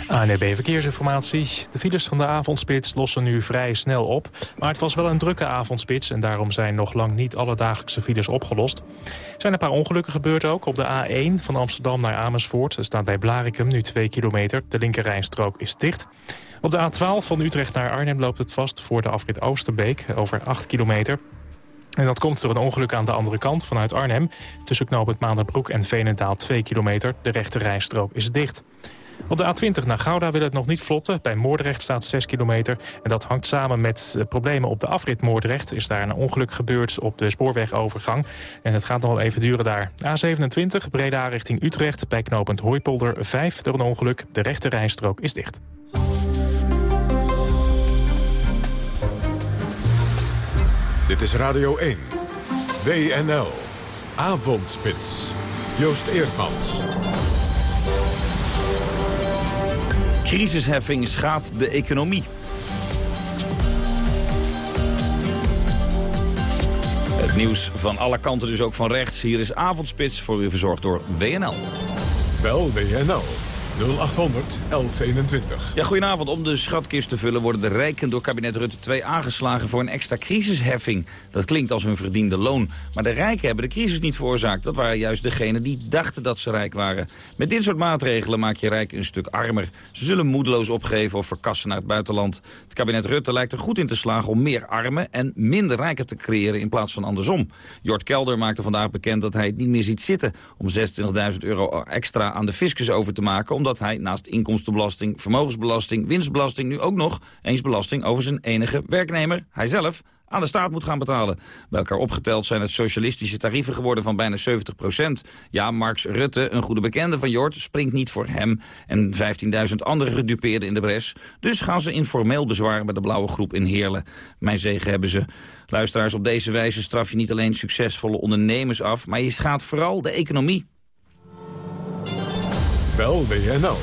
ANB e Verkeersinformatie. De files van de avondspits lossen nu vrij snel op. Maar het was wel een drukke avondspits... en daarom zijn nog lang niet alle dagelijkse files opgelost. Er zijn een paar ongelukken gebeurd ook. Op de A1 van Amsterdam naar Amersfoort. Er staat bij Blarikum nu 2 kilometer. De linkerrijstrook is dicht. Op de A12 van Utrecht naar Arnhem loopt het vast... voor de afrit Oosterbeek over 8 kilometer. En dat komt door een ongeluk aan de andere kant vanuit Arnhem. Tussen knooppunt Maanderbroek en Veenendaal 2 kilometer. De rechterrijstrook is dicht. Op de A20 naar Gouda wil het nog niet vlotten. Bij Moordrecht staat 6 kilometer. En dat hangt samen met problemen op de afrit Moordrecht. Is daar een ongeluk gebeurd op de spoorwegovergang. En het gaat nog wel even duren daar. A27 Breda richting Utrecht. Bij knooppunt Hooipolder 5 door een ongeluk. De rechte rijstrook is dicht. Dit is Radio 1. WNL. Avondspits. Joost Eerdmans. Crisisheffing schaadt de economie. Het nieuws van alle kanten, dus ook van rechts. Hier is Avondspits voor u verzorgd door WNL. Wel WNL. 0800 1121. Ja, goedenavond. Om de schatkist te vullen worden de rijken door kabinet Rutte 2 aangeslagen voor een extra crisisheffing. Dat klinkt als hun verdiende loon. Maar de rijken hebben de crisis niet veroorzaakt. Dat waren juist degenen die dachten dat ze rijk waren. Met dit soort maatregelen maak je rijk een stuk armer. Ze zullen moedeloos opgeven of verkassen naar het buitenland. Het kabinet Rutte lijkt er goed in te slagen om meer armen en minder rijken te creëren in plaats van andersom. Jort Kelder maakte vandaag bekend dat hij het niet meer ziet zitten om 26.000 euro extra aan de fiscus over te maken omdat hij naast inkomstenbelasting, vermogensbelasting, winstbelasting... nu ook nog eens belasting over zijn enige werknemer, hij zelf aan de staat moet gaan betalen. Bij opgeteld zijn het socialistische tarieven geworden van bijna 70 procent. Ja, Marx Rutte, een goede bekende van Jort, springt niet voor hem... en 15.000 andere gedupeerden in de bres. Dus gaan ze informeel bezwaren bij de blauwe groep in Heerlen. Mijn zegen hebben ze. Luisteraars, op deze wijze straf je niet alleen succesvolle ondernemers af... maar je schaadt vooral de economie. Bel WNL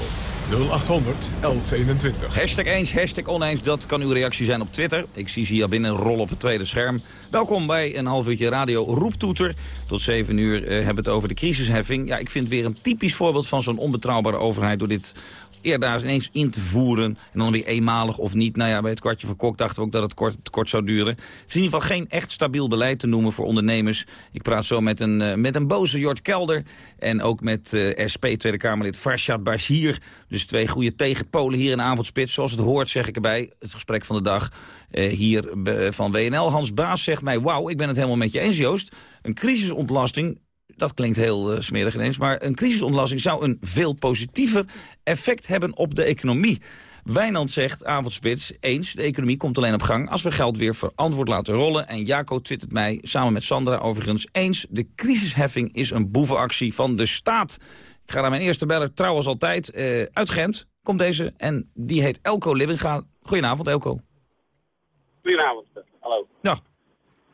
0800 1121. Hashtag eens, hashtag oneens, dat kan uw reactie zijn op Twitter. Ik zie ze hier binnen rollen op het tweede scherm. Welkom bij een half uurtje radio Roeptoeter. Tot 7 uur eh, hebben we het over de crisisheffing. Ja, ik vind weer een typisch voorbeeld van zo'n onbetrouwbare overheid... door dit eerder ineens in te voeren. En dan weer eenmalig of niet. Nou ja, bij het kwartje van Kok dachten we ook dat het kort, kort zou duren. Het is in ieder geval geen echt stabiel beleid te noemen voor ondernemers. Ik praat zo met een, uh, met een boze Jort Kelder. En ook met uh, SP Tweede Kamerlid Farshad Bashir. Dus twee goede tegenpolen hier in Avondspits. Zoals het hoort zeg ik erbij. Het gesprek van de dag. Uh, hier van WNL. Hans Baas zegt mij, wauw, ik ben het helemaal met je eens Joost. Een crisisontlasting dat klinkt heel uh, smerig ineens, maar een crisisontlasting zou een veel positiever effect hebben op de economie. Wijnand zegt, avondspits, eens, de economie komt alleen op gang als we geld weer verantwoord laten rollen. En Jaco twittert mij, samen met Sandra overigens, eens, de crisisheffing is een boevenactie van de staat. Ik ga naar mijn eerste beller, trouwens altijd, uh, uit Gent komt deze en die heet Elko Libbinga. Goedenavond Elko. Goedenavond, hallo.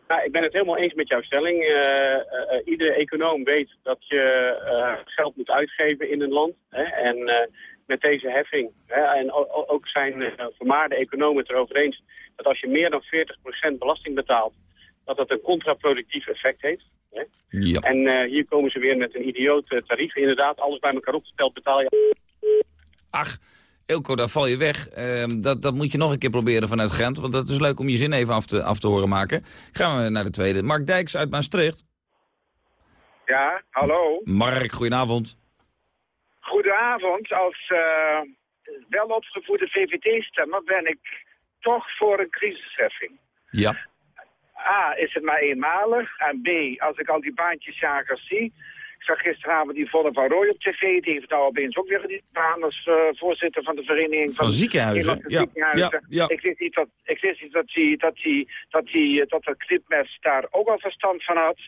Ja, ik ben het helemaal eens met jouw stelling. Uh, uh, iedere econoom weet dat je uh, geld moet uitgeven in een land. Hè? En met deze heffing, hè? en ook zijn vermaarde economen het erover eens... dat als je meer dan 40% belasting betaalt, dat dat een contraproductief effect heeft. Hè? Ja. En hier komen ze weer met een idioot tarief. Inderdaad, alles bij elkaar opgeteld betaal je... Ach, Ilko, daar val je weg. Uh, dat, dat moet je nog een keer proberen vanuit Gent. Want dat is leuk om je zin even af te, af te horen maken. Gaan we naar de tweede. Mark Dijks uit Maastricht. Ja, hallo. Mark, goedenavond. Goedenavond. Als uh, welopgevoede VVD-stemmer ben ik toch voor een crisisheffing. Ja. A, is het maar eenmalig. En B, als ik al die baantjesjagers zie... Ik zag gisteravond die Vonne van Rooij op tv. Die heeft nou opeens ook weer die baan als uh, voorzitter van de vereniging van, van ziekenhuizen. Ja. ziekenhuizen. Ja, ja. Ik wist niet dat ik wist niet dat die dat die dat die dat het clipmes daar ook al verstand van had.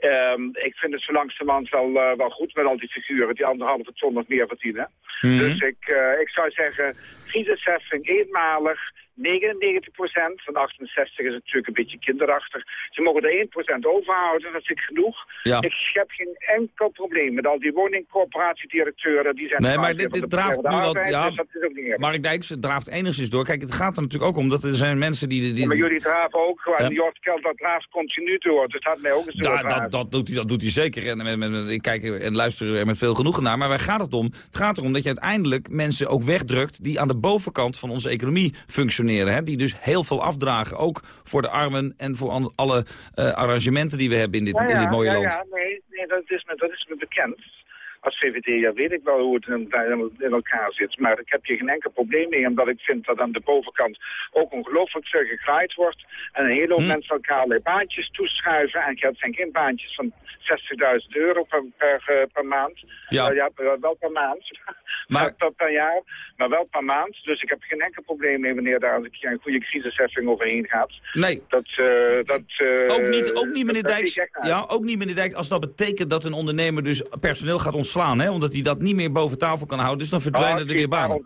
Um, ik vind het zo langzamerhand wel, uh, wel goed met al die figuren die anderhalve ton nog meer verdienen. Mm -hmm. Dus ik, uh, ik zou zeggen, crisisheffing eenmalig. 99 procent, van 68 is natuurlijk een beetje kinderachtig. Ze mogen er 1 procent overhouden, dat vind ik genoeg. Ja. Ik heb geen enkel probleem met al die woningcorporatiedirecteuren. Die zijn nee, maar dit, dit draaft nu al... Ja, dus dat is ook niet erg. Mark Dijks draaft enigszins door. Kijk, het gaat er natuurlijk ook om dat er zijn mensen die... die ja, maar jullie draven ook gewoon. Ja. Jort Kelder draaft continu door. Dus dat mij ook eens da, dat, dat, doet hij, dat doet hij zeker. En, en, en, ik kijk en luister er met veel genoegen naar. Maar waar gaat het om? Het gaat erom dat je uiteindelijk mensen ook wegdrukt... die aan de bovenkant van onze economie functioneren. Hè? Die dus heel veel afdragen. Ook voor de armen en voor alle uh, arrangementen die we hebben in dit, ja, ja, in dit mooie ja, land. Ja, nee, nee dat, is me, dat is me bekend. Als ja, weet ik wel hoe het in, in, elkaar zit. Maar ik heb hier geen enkel probleem mee, omdat ik vind dat aan de bovenkant ook ongelooflijk veel gegraaid wordt. En een hele hoop Hm. mensen elkaar allerlei baantjes toeschuiven. En het zijn geen baantjes van 60.000 euro per, per, per maand. Ja. Uh, ja, wel per maand. Maar... per, per jaar, maar wel per maand. Dus ik heb geen enkel probleem mee wanneer daar een goede crisisheffing overheen gaat. Nee. Dat, uh, dat, uh, ook, niet, ook niet, meneer dat Dijks. Ja, ook niet, meneer Dijks, als dat betekent dat een ondernemer dus personeel gaat ontslaan, hè? Omdat hij dat niet meer boven tafel kan houden. Dus dan verdwijnen oh, er weer banen.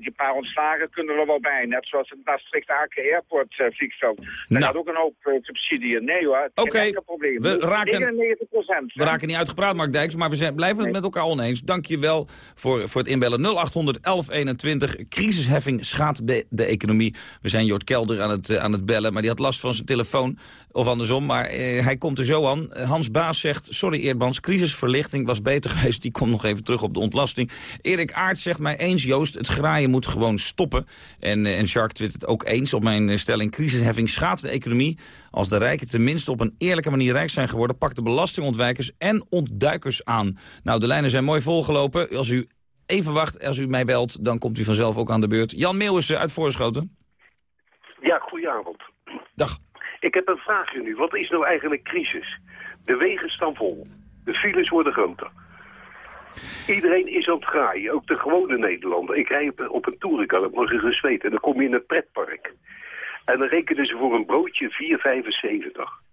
Die paar ontslagen kunnen er wel bij. Net zoals het Maastricht Aken Airport uh, vliegveld. Daar Nou. gaat ook een hoop uh, subsidie. Nee hoor, Oké, geen enkel probleem. we raken- 99 procent. We raken niet uitgepraat, Mark Dijks, maar we zijn, blijven het met elkaar oneens. Dank je wel voor, voor het inbellen. 0800 1121. Crisisheffing schaadt de, de economie. We zijn Jort Kelder aan het, eh, aan het bellen, maar die had last van zijn telefoon. Of andersom, maar eh, hij komt er zo aan. Hans Baas zegt, sorry Eerdmans, crisisverlichting was beter geweest. Die komt nog even terug op de ontlasting. Erik Aert zegt mij eens, Joost, het graaien moet gewoon stoppen. En, eh, en Shark twittert ook eens op mijn eh, stelling. Crisisheffing schaadt de economie. Als de rijken tenminste op een eerlijke manier rijk zijn geworden... pak de belastingontwijkers en ontduikers aan. Nou, de lijnen zijn mooi volgelopen. Als u even wacht, als u mij belt, dan komt u vanzelf ook aan de beurt. Jan Meeuwissen uit Voorschoten. Ja, goedenavond. Dag. Ik heb een vraagje nu. Wat is nou eigenlijk crisis? De wegen staan vol. De files worden groter. Iedereen is aan het graaien, ook de gewone Nederlander. Ik rij op, op een tourencar, heb morgen gezweet. En dan kom je in een pretpark. En dan rekenen ze voor een broodje 4,75.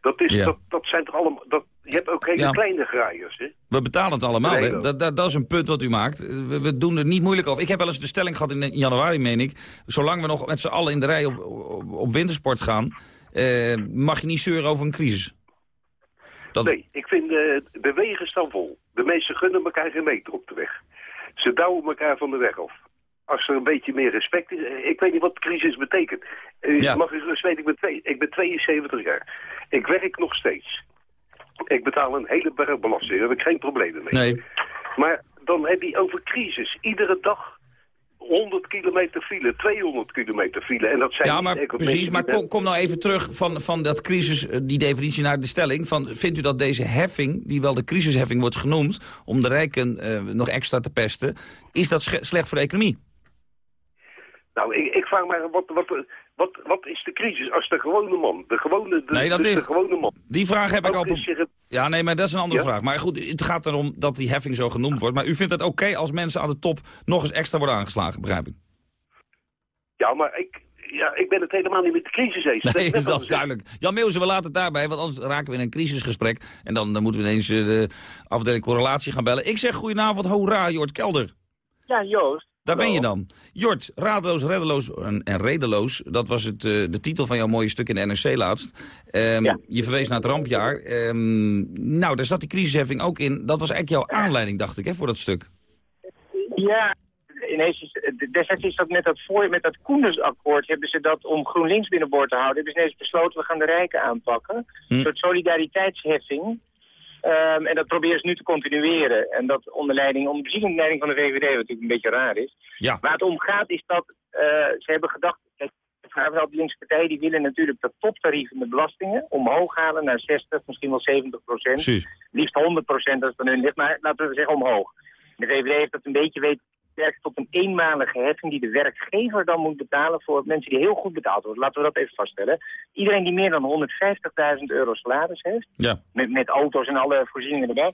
Dat, is, Ja. dat, dat zijn toch allemaal... Dat, je hebt ook hele Ja. kleine graaiers, hè? We betalen het allemaal, Nee, hè? dan. Dat, dat, dat is een punt wat u maakt. We, we doen er niet moeilijk over. Ik heb wel eens de stelling gehad in januari, meen ik. Zolang we nog met z'n allen in de rij op, op, op wintersport gaan... eh, mag je niet zeuren over een crisis. Dat- Nee, ik vind eh, de wegen staan vol. De mensen gunnen elkaar geen meter op de weg. Ze douwen elkaar van de weg af. Als er een beetje meer respect is... eh, Ik weet niet wat crisis betekent. Ja. Mag ik rust weten, ik ben, twee, ik ben 72 jaar. Ik werk nog steeds. Ik betaal een hele berg belasting. Daar heb ik geen problemen mee. Nee. Maar dan heb je over crisis. Iedere dag 100 kilometer file, 200 kilometer file. En dat zijn Ja, maar precies. Maar kom, kom nou even terug van, van dat crisis, eh, die definitie naar de stelling. Van, vindt u dat deze heffing, die wel de crisisheffing wordt genoemd... om de rijken eh, nog extra te pesten, is dat slecht voor de economie? Nou, ik, ik vraag maar, wat, wat, wat, wat is de crisis als de gewone man, de gewone, de, Nee, dat dus is- de gewone man... Die vraag heb ik al... het- Ja, nee, maar dat is een andere Ja? vraag. Maar goed, het gaat erom dat die heffing zo genoemd wordt. Maar u vindt het oké als mensen aan de top nog eens extra worden aangeslagen, begrijp ik? Ja, maar ik, ja, ik ben het helemaal niet met de crisis eens. Nee, dat is duidelijk. Jan Meeuwse, we laten het daarbij, want anders raken we in een crisisgesprek. En dan, dan moeten we ineens eh, de afdeling correlatie gaan bellen. Ik zeg goedenavond, hoera, Jort Kelder. Ja, Joost. Daar ben je dan. Jort, radeloos, reddeloos en, en redeloos. Dat was het, eh, de titel van jouw mooie stuk in de NRC laatst. Ehm, Je verwees naar het rampjaar. Ehm, nou, daar zat die crisisheffing ook in. Dat was eigenlijk jouw aanleiding, dacht ik, hè, voor dat stuk. Ja, ineens is, destijds is dat met dat, voor, met dat Koendersakkoord hebben ze dat om GroenLinks binnenboord te houden. Hebben ze ineens besloten, we gaan de rijken aanpakken. Hm. Een soort solidariteitsheffing. Ehm, en dat proberen ze nu te continueren. En dat onder leiding, onder misschien onder leiding van de VVD, wat natuurlijk een beetje raar is. Ja. Waar het om gaat is dat eh, ze hebben gedacht, kijk, de linkse partijen die willen natuurlijk dat toptarief in de belastingen omhoog halen naar 60, misschien wel 70 procent. Liefst 100 procent als het aan hun ligt, maar laten we zeggen omhoog. De VVD heeft dat een beetje weten werkt tot een eenmalige heffing die de werkgever dan moet betalen voor mensen die heel goed betaald worden. Laten we dat even vaststellen. Iedereen die meer dan 150.000 euro salaris heeft, Ja. met, met auto's en alle voorzieningen erbij,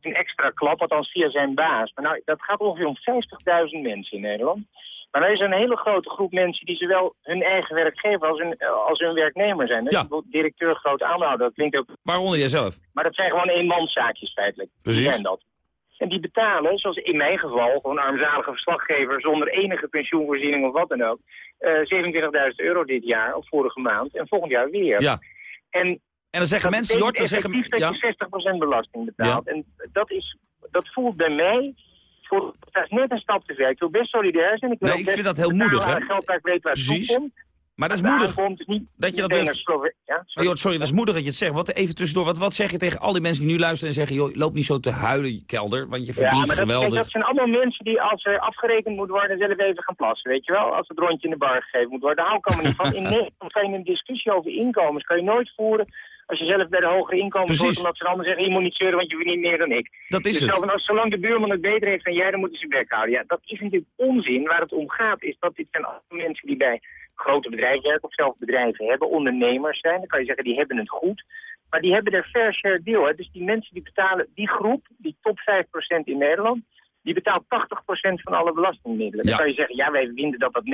een extra klap, althans via zijn baas. Maar nou, dat gaat ongeveer om 50.000 mensen in Nederland. Maar er is een hele grote groep mensen die zowel hun eigen werkgever als hun, als hun werknemer zijn. hè. Ja. Directeur, groot aandeelhouder, dat klinkt ook... Waaronder jezelf. Maar dat zijn gewoon eenmanszaakjes feitelijk. Die Precies. zijn dat. En die betalen, zoals in mijn geval, gewoon armzalige verslaggever zonder enige pensioenvoorziening of wat dan ook, eh 27.000 euro dit jaar of vorige maand en volgend jaar weer. Ja. En, En dan zeggen dat mensen, Jort, dan zeggen... effectief dat je 60% belasting betaalt. En dat, is, dat voelt bij mij, voor, dat is net een stap te ver. Ik wil best solidair zijn. Ik, wil Nee, ik best vind dat heel moedig, hè? Geld waar ik weet waar het Precies. toekomt. Maar dat is moedig. Dat je dat durft- Ja, Jort, sorry, dat is moedig dat je het zegt. Wat, even tussendoor, wat, wat zeg je tegen al die mensen die nu luisteren en zeggen... joh, loop niet zo te huilen, kelder, want je Ja, verdient maar dat, kijk, geweldig. dat zijn allemaal mensen die als er afgerekend moet worden zelf even gaan plassen, weet je wel? Als het rondje in de bar gegeven moet worden. Daar hou ik allemaal niet van. In Nederland kan je een discussie over inkomens kan je nooit voeren als je zelf bij de hogere inkomens hoort, omdat ze allemaal zeggen, je moet niet zeuren, want je verdient meer dan ik. Dat is dus het. als, zolang de buurman het beter heeft dan jij, dan moeten ze bek houden. Ja, dat is natuurlijk onzin. Waar het om gaat is dat dit zijn allemaal mensen die bij grote bedrijven werken of zelf bedrijven hebben, ondernemers zijn. Dan kan je zeggen, die hebben het goed. Maar die hebben er fair share deel. Hè. Dus die mensen die betalen, die groep, die top 5% in Nederland, die betaalt 80% van alle belastingmiddelen. Ja. Dan kan je zeggen, ja, wij vinden dat dat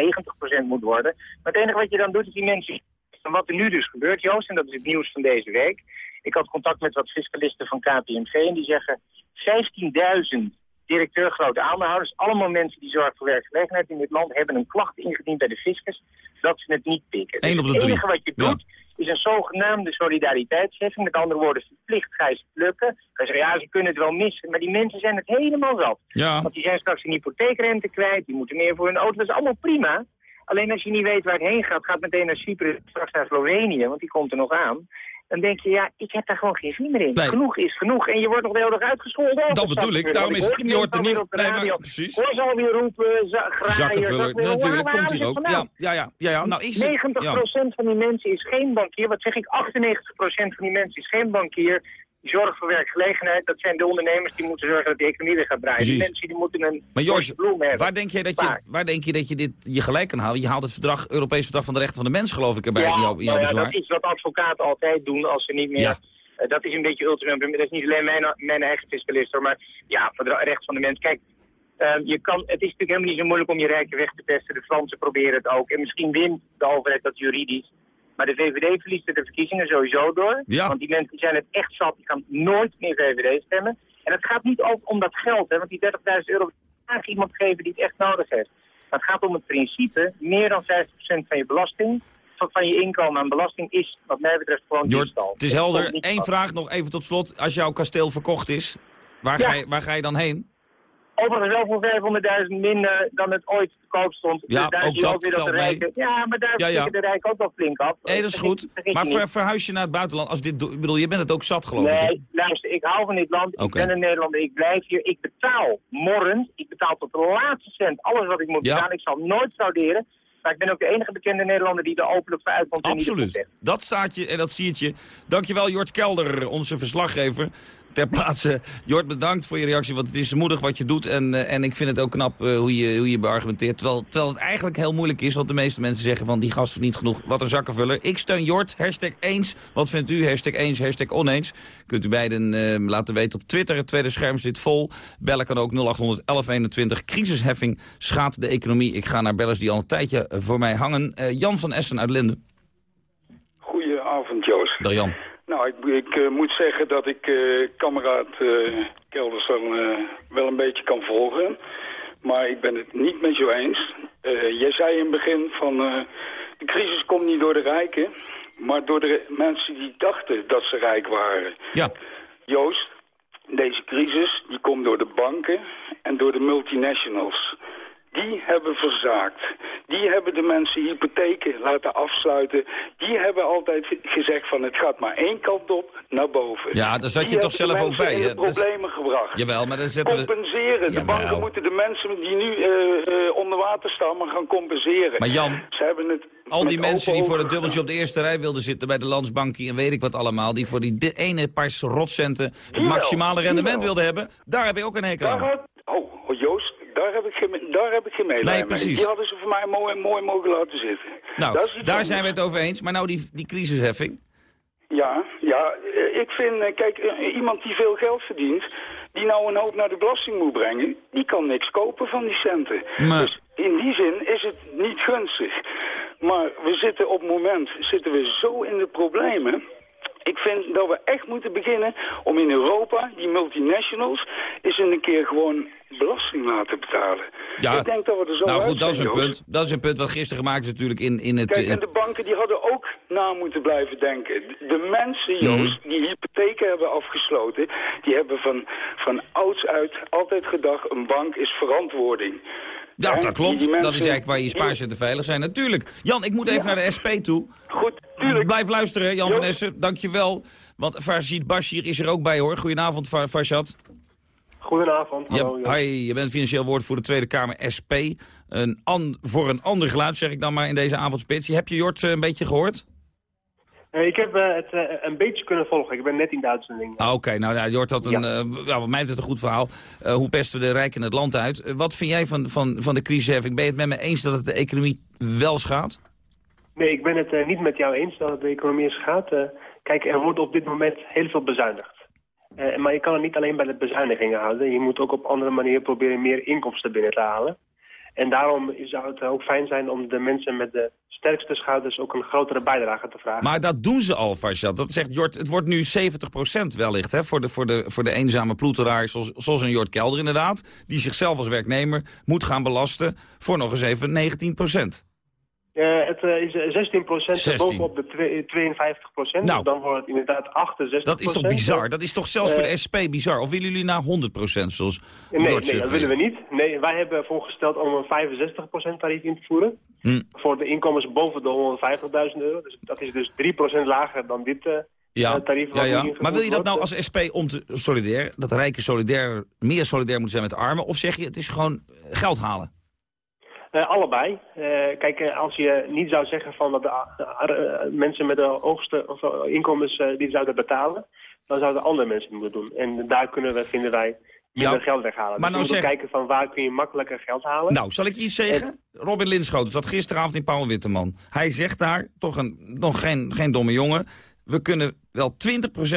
90% moet worden. Maar het enige wat je dan doet, is die mensen... En wat er nu dus gebeurt, Joost, en dat is het nieuws van deze week. Ik had contact met wat fiscalisten van KPMG en die zeggen... 15.000 directeur grote aandeelhouders, allemaal mensen die zorgen voor werkgelegenheid in dit land, hebben een klacht ingediend bij de fiscus dat ze het niet pikken. Eén Dus op de het drie. enige wat je Ja. doet, is een zogenaamde solidariteitsheffing. Met andere woorden, verplicht ga je ze plukken. Kan je zeggen, ja, ze kunnen het wel missen. Maar die mensen zijn het helemaal zat. Ja. Want die zijn straks een hypotheekrente kwijt. Die moeten meer voor hun auto. Dat is allemaal prima. Alleen als je niet weet waar het heen gaat, gaat meteen naar Cyprus, straks naar Slovenië, want die komt er nog aan. Dan denk je, ja, ik heb daar gewoon geen zin meer in. Nee. Genoeg is genoeg. En je wordt nog de hele dag uitgescholden. Dat over bedoel ik. Daarom is- je hoort er mensen niet- op de nee, maar precies. Hoor ze alweer roepen. Zakkenvuller, dat weer- natuurlijk komt hier ook. Ja, ja, ja, ja. Nou, is het- 90% ja. van die mensen is geen bankier. Wat zeg ik? 98% van die mensen is geen bankier. Die zorgen voor werkgelegenheid. Dat zijn de ondernemers die moeten zorgen dat de economie weer gaat draaien. Die Precies. mensen die moeten een Maar George, bloemen hebben. waar denk, jij dat je, Waar? denk je dat je dit je gelijk kan halen? Je haalt het verdrag, Europees Verdrag van de Rechten van de Mens, geloof ik, erbij in jouw, in jouw nou ja, dat is wat advocaten altijd doen als ze niet meer... Ja. Eh, dat is een beetje ultimum. Dat is niet alleen mijn, mijn eigen fiscalist, hoor, maar ja, recht van de mens. Kijk, eh, je kan, het is natuurlijk helemaal niet zo moeilijk om je rijken weg te pesten. De Fransen proberen het ook. En misschien wint de overheid dat juridisch. Maar de VVD verliest er de verkiezingen sowieso door. Ja. Want die mensen zijn het echt zat, die gaan nooit meer VVD stemmen. En het gaat niet ook om dat geld, hè, want die 30.000 euro graag iemand geven die het echt nodig heeft. Maar het gaat om het principe, meer dan 50% van je belasting, van, je inkomen aan belasting, is wat mij betreft gewoon Jort, diefstal. het is helder. Eén vraag nog even tot slot. Als jouw kasteel verkocht is, waar, Ja. ga, je, waar ga je dan heen? Overigens wel voor 500.000 minder dan het ooit te koop stond. Ja, dus ook dat weer dat de rijken... Ja, maar daar Ja, ja. de rijken ook wel flink af. Nee, dat is goed. Maar ver, verhuis je naar het buitenland als dit... Ik bedoel, je bent het ook zat, geloof ik. Nee, luister, ik hou van dit land. Ik ben een Nederlander, ik blijf hier. Ik betaal morrend. Ik betaal tot de laatste cent alles wat ik moet Ja. betalen. Ik zal nooit frauderen. Maar ik ben ook de enige bekende Nederlander die er openlijk voor uitkomt. Absoluut. Dat staat je en dat zie je. Dankjewel Jort Kelder, onze verslaggever. Ter plaatse, Jort, bedankt voor je reactie, want het is moedig wat je doet. En, eh, en ik vind het ook knap eh, hoe, je, hoe je beargumenteert. Terwijl, terwijl het eigenlijk heel moeilijk is, want de meeste mensen zeggen van... die gast verdient genoeg, wat een zakkenvuller. Ik steun Jort, hashtag eens. Wat vindt u? Hashtag eens, hashtag oneens. Kunt u beiden eh, laten weten op Twitter. Het tweede scherm zit vol. Bellen kan ook 0800 1121. Crisisheffing schaadt de economie. Ik ga naar bellers die al een tijdje voor mij hangen. Jan van Essen uit Linden. Goedenavond, Joost. Dag Jan. Nou, ik, ik eh, moet zeggen dat ik eh kameraad eh, Kelders dan wel een beetje kan volgen. Maar ik ben het niet met jou eens. Jij zei in het begin van... de crisis komt niet door de rijken, maar door de mensen die dachten dat ze rijk waren. Ja. Joost, deze crisis die komt door de banken en door de multinationals. Die hebben verzaakt. Die hebben de mensen hypotheken laten afsluiten. Die hebben altijd gezegd van het gaat maar één kant op, naar boven. Ja, daar zat je Die toch zelf ook bij, is- problemen gebracht. Jawel, maar dan zetten we... Compenseren. De Jawel. banken moeten de mensen die nu eh, eh, onder water staan maar gaan compenseren. Maar Jan, Ze hebben het Al die mensen die voor het dubbeltje op de eerste rij wilden zitten bij de Landsbankie en weet ik wat allemaal, die voor die di- ene paar rotcenten het Die maximale die rendement wilden hebben, daar heb ik ook een hekel aan. had, oh, oh, Joost, daar heb ik geen, daar heb ik geen medelijden Nee, mee. precies. Die hadden ze voor mij mooi, mooi mogen laten zitten. Nou, daar zijn we het over eens. Maar nou die, die crisisheffing. Ja, ja, eh, ik vind, eh, kijk, eh, iemand die veel geld verdient, die nou een hoop naar de belasting moet brengen, die kan niks kopen van die centen. Maar- Dus in die zin is het niet gunstig. Maar we zitten op het moment, zitten we zo in de problemen. Ik vind dat we echt moeten beginnen om in Europa, die multinationals, eens een keer gewoon belasting laten betalen. Ja, ik denk dat we er zo nou goed, dat is een punt. Dat is een punt wat gisteren gemaakt is natuurlijk in, in het... Kijk, en de banken die hadden ook na moeten blijven denken. De mensen, Mhm. Joost, die hypotheken hebben afgesloten... die hebben van, van ouds uit altijd gedacht... een bank is verantwoording. Ja, dat klopt. Die- die mensen- Dat is eigenlijk waar je spaarcenten veilig zijn. Natuurlijk. Jan, ik moet even naar de SP toe. Goed, tuurlijk. Blijf luisteren, Jan van Essen. Dankjewel. Want Farshid Bashir is er ook bij, hoor. Goedenavond, Far Farshad. Goedenavond. Hallo, Jan. hi, je bent financieel woordvoerder Tweede Kamer SP. Een an, voor een ander geluid, zeg ik dan maar in deze avondspits. Heb je Jort eh, een beetje gehoord? Eh, ik heb eh, het een beetje kunnen volgen. Ik ben net in de uitzending. Ah, Oké, nou ja, Jort had een, ja. ja, wat mij betreft een goed verhaal. Hoe pesten we de rijken het land uit? Wat vind jij van, van, van de crisisheffing? Ben je het met me eens dat het de economie wel schaadt? Nee, ik ben het niet met jou eens dat het de economie. Eh, kijk, er wordt op dit moment heel veel bezuinigd. Eh, maar je kan het niet alleen bij de bezuinigingen houden. Je moet ook op andere manieren proberen meer inkomsten binnen te halen. En daarom zou het ook fijn zijn om de mensen met de sterkste schouders ook een grotere bijdrage te vragen. Maar dat doen ze al, Farshad. Dat zegt Jort, het wordt nu 70% wellicht hè, voor, de, voor, de, voor de eenzame ploeteraar, zoals, zoals een Jort Kelder inderdaad, die zichzelf als werknemer moet gaan belasten voor nog eens even 19%. Eh, het eh, is eh, 16 procent 16. bovenop de twe- 52 procent. Nou. dan wordt het inderdaad 68% Dat is toch bizar? Dat is toch zelfs voor de SP bizar? Of willen jullie naar 100% zoals Nee, nee, dat willen we niet. Nee, wij hebben voorgesteld om een 65% tarief in te voeren. Hm. Voor de inkomens boven de 150.000 euro. Dus dat is dus 3% lager dan dit eh, Ja, eh, tarief. ja, ja. maar wil je dat nou als SP om te solidair, dat rijken solidair, meer solidair moeten zijn met de armen? Of zeg je het is gewoon geld halen? Eh, allebei. Eh, kijk, eh, als je niet zou zeggen van dat de mensen met de hoogste of, inkomens die zouden betalen, dan zouden andere mensen het moeten doen. En daar kunnen we, vinden wij, minder Ja, geld weghalen. maar dus nou zeg- kijken van waar kun je makkelijker geld halen. Nou, zal ik je iets zeggen? Robin Linschoten zat gisteravond in Paul Witteman. Hij zegt daar, toch een, nog geen, geen domme jongen... we kunnen wel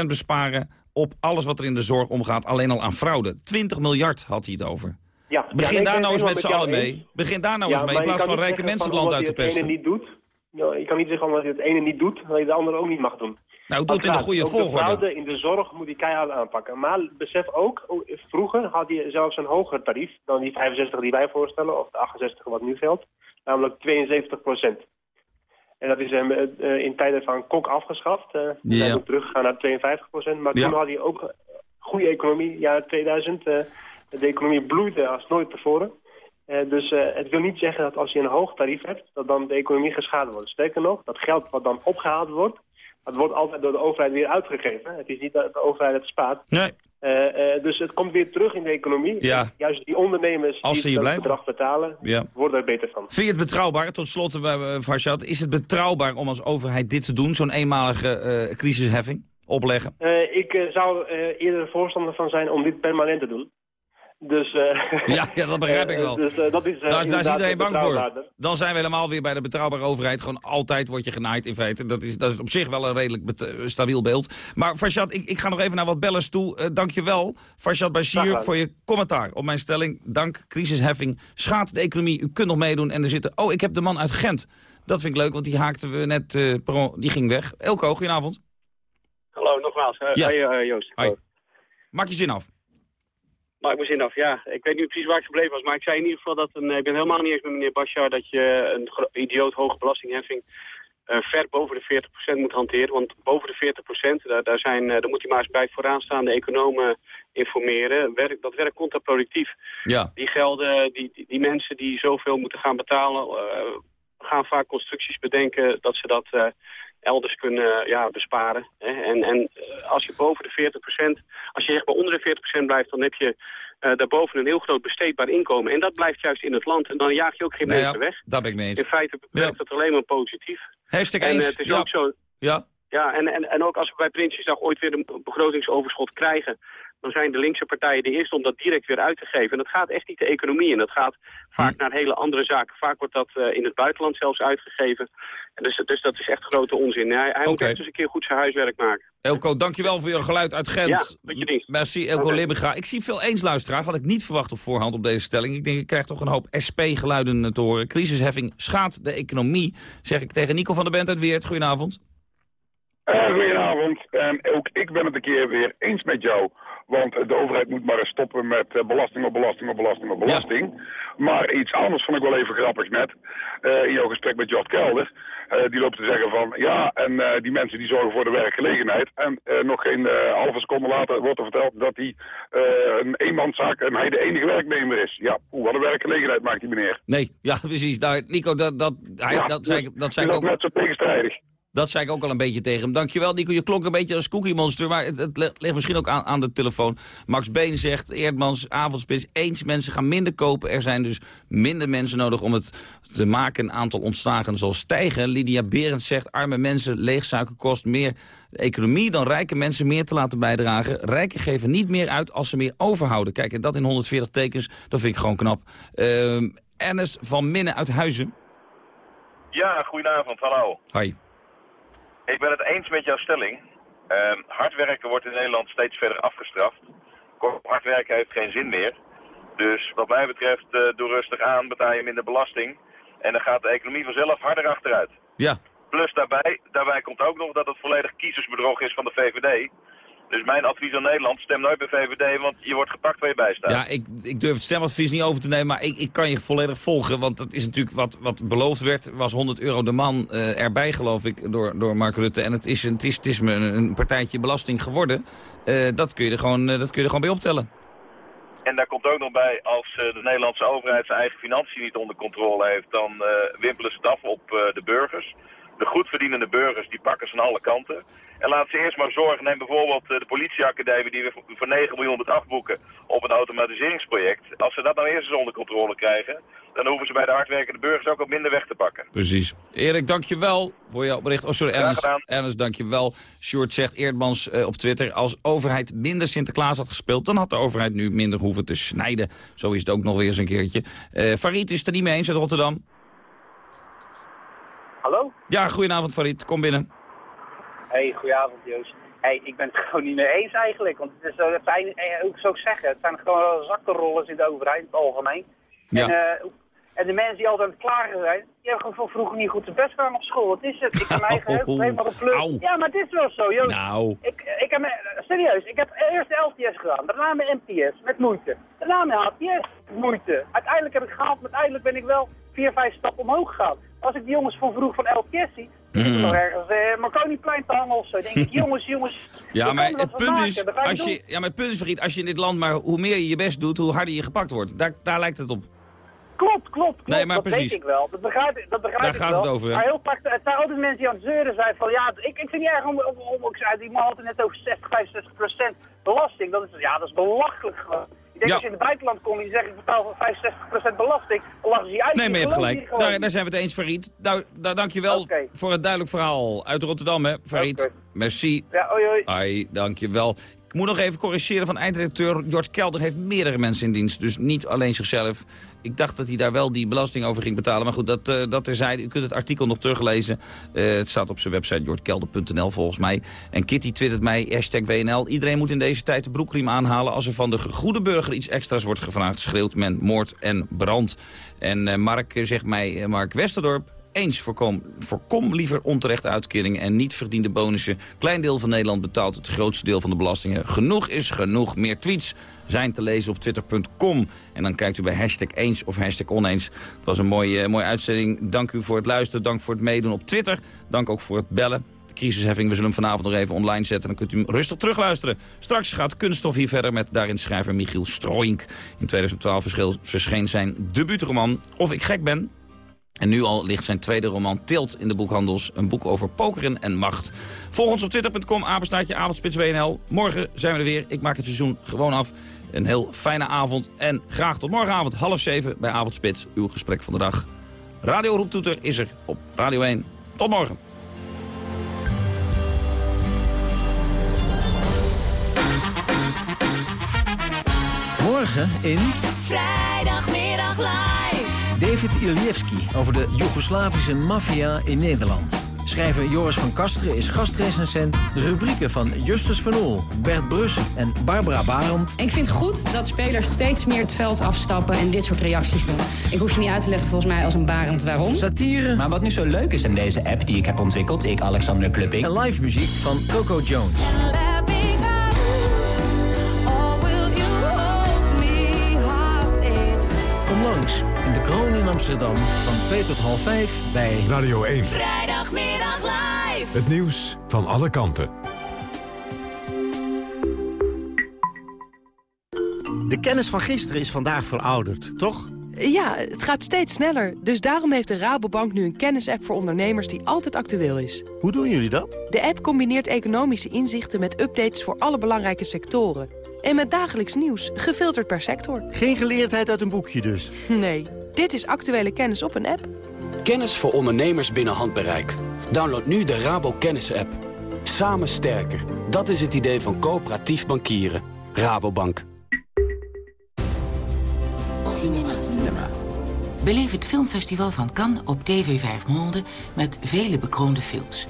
20% besparen op alles wat er in de zorg omgaat... alleen al aan fraude. 20 miljard had hij het over. Ja, Begin ja, daar nou eens met z'n allen mee. Begin daar nou Ja, eens mee, in plaats van rijke mensen het land uit te je het pesten. ene niet doet. Nou, je kan niet zeggen omdat je het ene niet doet, dat je het andere ook niet mag doen. Nou, doe het in de goede ook volgorde. De fraude in de zorg moet die keihard aanpakken. Maar besef ook, vroeger had je zelfs een hoger tarief dan die 65 die wij voorstellen, of de 68 wat nu geldt, namelijk 72 procent. En dat is eh, eh, in tijden van Kok afgeschaft. eh We zijn teruggegaan naar 52 procent. Maar Ja. toen had je ook goede economie, jaar 2000. De economie bloeide als nooit tevoren. Eh, dus eh, het wil niet zeggen dat als je een hoog tarief hebt, dat dan de economie geschaad wordt. Sterker nog, dat geld wat dan opgehaald wordt, dat wordt altijd door de overheid weer uitgegeven. Het is niet dat de overheid het spaart. Nee. Eh, dus het komt weer terug in de economie. Ja. Juist die ondernemers Als die blijven. bedrag betalen, Ja. worden er beter van. Vind je het betrouwbaar, tot slot, Farshad, is het betrouwbaar om als overheid dit te doen, zo'n eenmalige crisisheffing, opleggen? Ik zou eerder voorstander van zijn om dit permanent te doen. Dus, eh, Ja, ja dat begrijp ik eh, wel. dus eh, dat is, eh, daar, daar is iedereen bang voor. Dan zijn we helemaal weer bij de betrouwbare overheid. Gewoon altijd word je genaaid in feite. Dat is, dat is op zich wel een redelijk stabiel beeld. Maar Farshad, ik, ik ga nog even naar wat bellers toe. Uh, Dank je wel, Farshad Bashir, voor je commentaar op mijn stelling. Dank crisisheffing schaadt de economie. U kunt nog meedoen. En er zitten... Oh, ik heb de man uit Gent. Dat vind ik leuk, want die haakten we net... Uh, die ging weg. Elko, goedenavond. Hallo, nogmaals. Uh, Ja. Hey, uh, Joost. Hoi. Maak je zin af. Maak mijn zin af, ja. Ik weet niet precies waar ik gebleven was, maar ik zei in ieder geval dat een, ik ben helemaal niet eens met meneer Bashar dat je een idioot hoge belastingheffing eh, ver boven de 40% moet hanteren. Want boven de 40%, daar, daar, zijn, eh, daar moet hij maar eens bij vooraanstaande economen informeren. Werk, dat werkt contraproductief. Ja. Die gelden, die, die, die mensen die zoveel moeten gaan betalen, eh, gaan vaak constructies bedenken dat ze dat elders kunnen ja, besparen. Hè. En, en als je boven de 40%, als je echt maar onder de 40% blijft, dan heb je eh, daarboven een heel groot besteedbaar inkomen. En dat blijft juist in het land. En dan jaag je ook geen Nou mensen ja, weg. daar ben ik mee eens. In feite werkt dat alleen maar positief. Hashtag en eens. eh, het is Ja. ook zo... Ja. Ja, en, en, en ook als we bij Prinsjesdag ooit weer een begrotingsoverschot krijgen... dan zijn de linkse partijen de eerste om dat direct weer uit te geven. En dat gaat echt niet de economie in. Dat gaat vaak Hm. naar hele andere zaken. Vaak wordt dat eh, in het buitenland zelfs uitgegeven. En dus, dus dat is echt grote onzin. Hij, hij moet echt eens een keer goed zijn huiswerk maken. Elko, dankjewel voor je geluid uit Gent. Ja, je dienst. Merci, Elko. Libbega. Ik zie veel eens luisteraars, had ik niet verwacht op voorhand op deze stelling. Ik denk, ik krijg toch een hoop SP-geluiden te horen. Crisisheffing schaadt de economie, zeg ik tegen Nico van der Bent uit Weert. Goedenavond. Eh, goedenavond. En ook ik ben het een keer weer eens met jou. Want de overheid moet maar eens stoppen met eh, belasting op belasting op belasting op belasting. Maar iets anders vond ik wel even grappig net. eh, in jouw gesprek met Jort Kelder. Eh, die loopt te zeggen van ja, en die mensen die zorgen voor de werkgelegenheid. En nog geen halve seconde later wordt er verteld dat hij een eenmanszaak en hij de enige werknemer is. Ja, oeh, wat een werkgelegenheid maakt die meneer. Nee, ja, precies. Nou, Nico, dat, dat, hij, Ja, dat, zei, dus dat zei is ook... net zo tegenstrijdig. Dat zei ik ook al een beetje tegen hem. Dankjewel, Nico. Je klonk een beetje als Cookie Monster, maar het, het ligt misschien ook aan, aan de telefoon. Max Been zegt, Eerdmans, avondspits, eens mensen gaan minder kopen. Er zijn dus minder mensen nodig om het te maken. Een aantal ontslagen zal stijgen. Lydia Berends zegt, arme mensen, leegsuiker kost meer economie dan rijke mensen meer te laten bijdragen. Rijken geven niet meer uit als ze meer overhouden. Kijk, en dat in 140 tekens, dat vind ik gewoon knap. Ehm Ernest van Minnen uit Huizen. Ja, goedenavond, hallo. Hoi. Ik ben het eens met jouw stelling. Ehm, hard werken wordt in Nederland steeds verder afgestraft. Hard werken heeft geen zin meer. Dus wat mij betreft, eh, doe rustig aan, betaal je minder belasting. En dan gaat de economie vanzelf harder achteruit. Ja. Plus daarbij, daarbij komt ook nog dat het volledig kiezersbedrog is van de VVD. Dus mijn advies aan Nederland, stem nooit bij VVD, want je wordt gepakt waar je bij staat. Ja, ik, ik durf het stemadvies niet over te nemen, maar ik, ik kan je volledig volgen. Want dat is natuurlijk wat, wat beloofd werd, was 100 euro de man eh, erbij, geloof ik, door, door Mark Rutte. En het is, een, het is, het is me een, een partijtje belasting geworden. Eh, dat, kun je er gewoon, eh, dat kun je er gewoon bij optellen. En daar komt ook nog bij, als de Nederlandse overheid zijn eigen financiën niet onder controle heeft, dan wimpelen ze het af op de burgers. De goedverdienende burgers, die pakken ze aan alle kanten. En laat ze eerst maar zorgen, neem bijvoorbeeld eh, de politieacademie die we voor- voor 9 miljoen moet afboeken op een automatiseringsproject. Als ze dat nou eerst eens onder controle krijgen, dan hoeven ze bij de hardwerkende burgers ook wat minder weg te pakken. Precies. Erik, dankjewel voor jouw bericht. Oh, sorry, gedaan. Ernest, dankjewel. Sjoerd zegt Eerdmans eh, op Twitter... als overheid minder Sinterklaas had gespeeld... dan had de overheid nu minder hoeven te snijden. Zo is het ook nog weer eens een keertje. Eh Farid is het er niet mee eens uit Rotterdam. Hallo? Ja, goedenavond Farid. Kom binnen. Hey, goedenavond Joost. Hey, ik ben het gewoon niet mee eens eigenlijk. Want het, is, eh, het zijn, eh, hoe zou ik zeggen, het zijn gewoon wel zakkenrollers in de overheid in het algemeen. Ja. En, eh, en de mensen die altijd aan het klagen zijn, die hebben gewoon van vroeger niet goed te best gedaan op school. Wat is het? Ik heb mijn eigen Oh, helemaal plus. au. Ja, maar het is wel zo, Joost. Nou. Ik, ik heb, serieus, ik heb eerst de LTS gedaan, daarna mijn MTS, met moeite. Daarna mijn HTS, met moeite. Uiteindelijk heb ik gehaald, maar uiteindelijk ben ik wel vier, vijf stappen omhoog gegaan. Als ik die jongens van vroeg van zie, die Mm. nog ergens uh, Marconiplein te hangen of zo. Denk ik, jongens, jongens, Ja, maar het punt is, als je, ja, maar het punt is, Fried, als je in dit land maar hoe meer je je best doet, hoe harder je gepakt wordt. Daar, daar lijkt het op. Klopt, klopt, klopt. Nee, maar dat precies. weet ik wel. Dat begrijp, ik- dat begrijp Daar ik gaat wel. het over, hè? Maar heel vaak, het zijn altijd mensen die aan het zeuren zijn van, ja, ik, ik vind niet erg om, om, om ik zei, die man had het net over 60, 65 procent belasting. Dat is, ja, dat is belachelijk gewoon. Ik denk Ja. als je in het buitenland komt en je zegt ik betaal voor 65 procent belasting, dan lachen ze je uit. Nee, maar je hebt gelijk. Daar, daar zijn we het eens, Farid. Nou, daar, dank je wel voor het duidelijk verhaal uit Rotterdam, hè, Farid. Merci. Ja, oi, oi. Ai, dank je wel. Moet nog even corrigeren van eindredacteur. Jort Kelder heeft meerdere mensen in dienst, dus niet alleen zichzelf. Ik dacht dat hij daar wel die belasting over ging betalen. Maar goed, dat, eh dat terzijde. U kunt het artikel nog teruglezen. Eh, het staat op zijn website jordkelder.nl volgens mij. En Kitty twittert mij, hashtag WNL. Iedereen moet in deze tijd de broekriem aanhalen. Als er van de goede burger iets extra's wordt gevraagd... schreeuwt men moord en brand. En eh, Mark zegt mij, Mark Westerdorp... Eens, voorkom, voorkom liever onterechte uitkeringen en niet verdiende bonussen. Klein deel van Nederland betaalt het grootste deel van de belastingen. Genoeg is genoeg. Meer tweets zijn te lezen op twitter.com. En dan kijkt u bij hashtag eens of hashtag oneens. Het was een mooie, mooie uitzending. Dank u voor het luisteren. Dank voor het meedoen op Twitter. Dank ook voor het bellen. De crisisheffing, we zullen hem vanavond nog even online zetten. Dan kunt u hem rustig terugluisteren. Straks gaat Kunststof hier verder met daarin schrijver Michiel Strooink. In 2012 verschil- verscheen zijn debuutroman Of ik gek ben. En nu al ligt zijn tweede roman Tilt in de boekhandels. Een boek over pokeren en macht. Volg ons op twitter.com, apenstaartje avondspits WNL. Morgen zijn we er weer. Ik maak het seizoen gewoon af. Een heel fijne avond. En graag tot morgenavond half zeven bij Avondspits. Uw gesprek van de dag. Radio Roeptoeter is er op Radio 1. Tot morgen. Morgen in Vrijdagmiddag live. David Ilievski over de Joegoslavische maffia in Nederland. Schrijver Joris van Kasteren is gastrecensent. De rubrieken van Justus van Oel, Bert Brussen en Barbara Barend. Ik vind het goed dat spelers steeds meer het veld afstappen en dit soort reacties doen. Ik hoef je niet uit te leggen volgens mij als een barend waarom. Satire. Maar wat nu zo leuk is aan deze app die ik heb ontwikkeld, ik Alexander Klupping. En live muziek van Coco Jones. Kom langs Kroon in Amsterdam van 2 tot half 5 bij Radio 1. Vrijdagmiddag live. Het nieuws van alle kanten. De kennis van gisteren is vandaag verouderd, toch? Ja, het gaat steeds sneller. Dus daarom heeft de Rabobank nu een kennisapp voor ondernemers die altijd actueel is. Hoe doen jullie dat? De app combineert economische inzichten met updates voor alle belangrijke sectoren. En met dagelijks nieuws, gefilterd per sector. Geen geleerdheid uit een boekje dus. Nee, dit is actuele kennis op een app. Kennis voor ondernemers binnen handbereik. Download nu de Rabo Kennis app. Samen sterker. Dat is het idee van coöperatief bankieren. Rabobank. Cinema. Beleef het filmfestival van Cannes op TV 5 Monde met vele bekroonde films.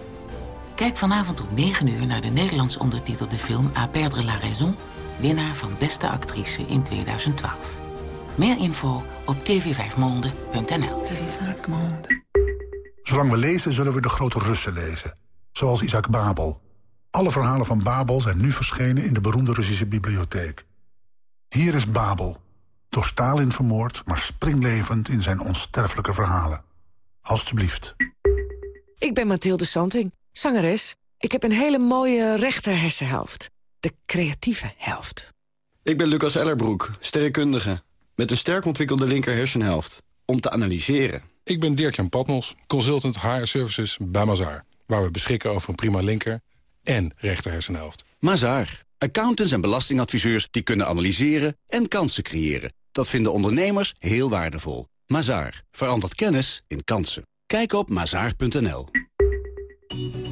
Kijk vanavond om 9 uur naar de Nederlands ondertitelde film A perdre la raison, winnaar van beste actrice in 2012. Meer info op tv5monde.nl. Zolang we lezen, zullen we de grote Russen lezen. Zoals Isaac Babel. Alle verhalen van Babel zijn nu verschenen in de beroemde Russische bibliotheek. Hier is Babel. Door Stalin vermoord, maar springlevend in zijn onsterfelijke verhalen. Alsjeblieft. Ik ben Mathilde Santing, zangeres. Ik heb een hele mooie rechter hersenhelft. De creatieve helft. Ik ben Lucas Ellerbroek, sterrenkundige. Met een sterk ontwikkelde linker hersenhelft. Om te analyseren. Ik ben Dirk-Jan Patmos, consultant HR Services bij Mazaar. Waar we beschikken over een prima linker en rechter hersenhelft. Mazaar. Accountants en belastingadviseurs die kunnen analyseren en kansen creëren. Dat vinden ondernemers heel waardevol. Mazaar. Verandert kennis in kansen. Kijk op mazaar.nl.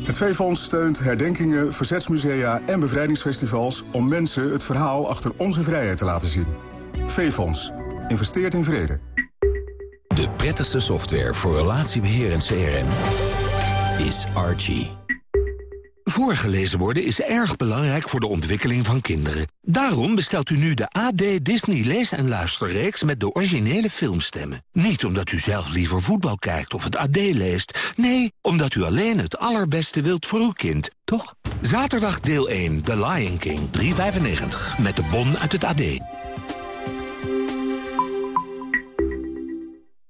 Het V-Fonds steunt herdenkingen, verzetsmusea en bevrijdingsfestivals... om mensen het verhaal achter onze vrijheid te laten zien. V-Fonds. Investeert in vrede. De prettigste software voor relatiebeheer en CRM is Archie. Voorgelezen worden is erg belangrijk voor de ontwikkeling van kinderen. Daarom bestelt u nu de AD Disney lees- en luisterreeks met de originele filmstemmen. Niet omdat u zelf liever voetbal kijkt of het AD leest. Nee, omdat u alleen het allerbeste wilt voor uw kind. Toch? Zaterdag deel 1, The Lion King, 3,95. Met de bon uit het AD.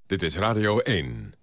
Dit is Radio 1.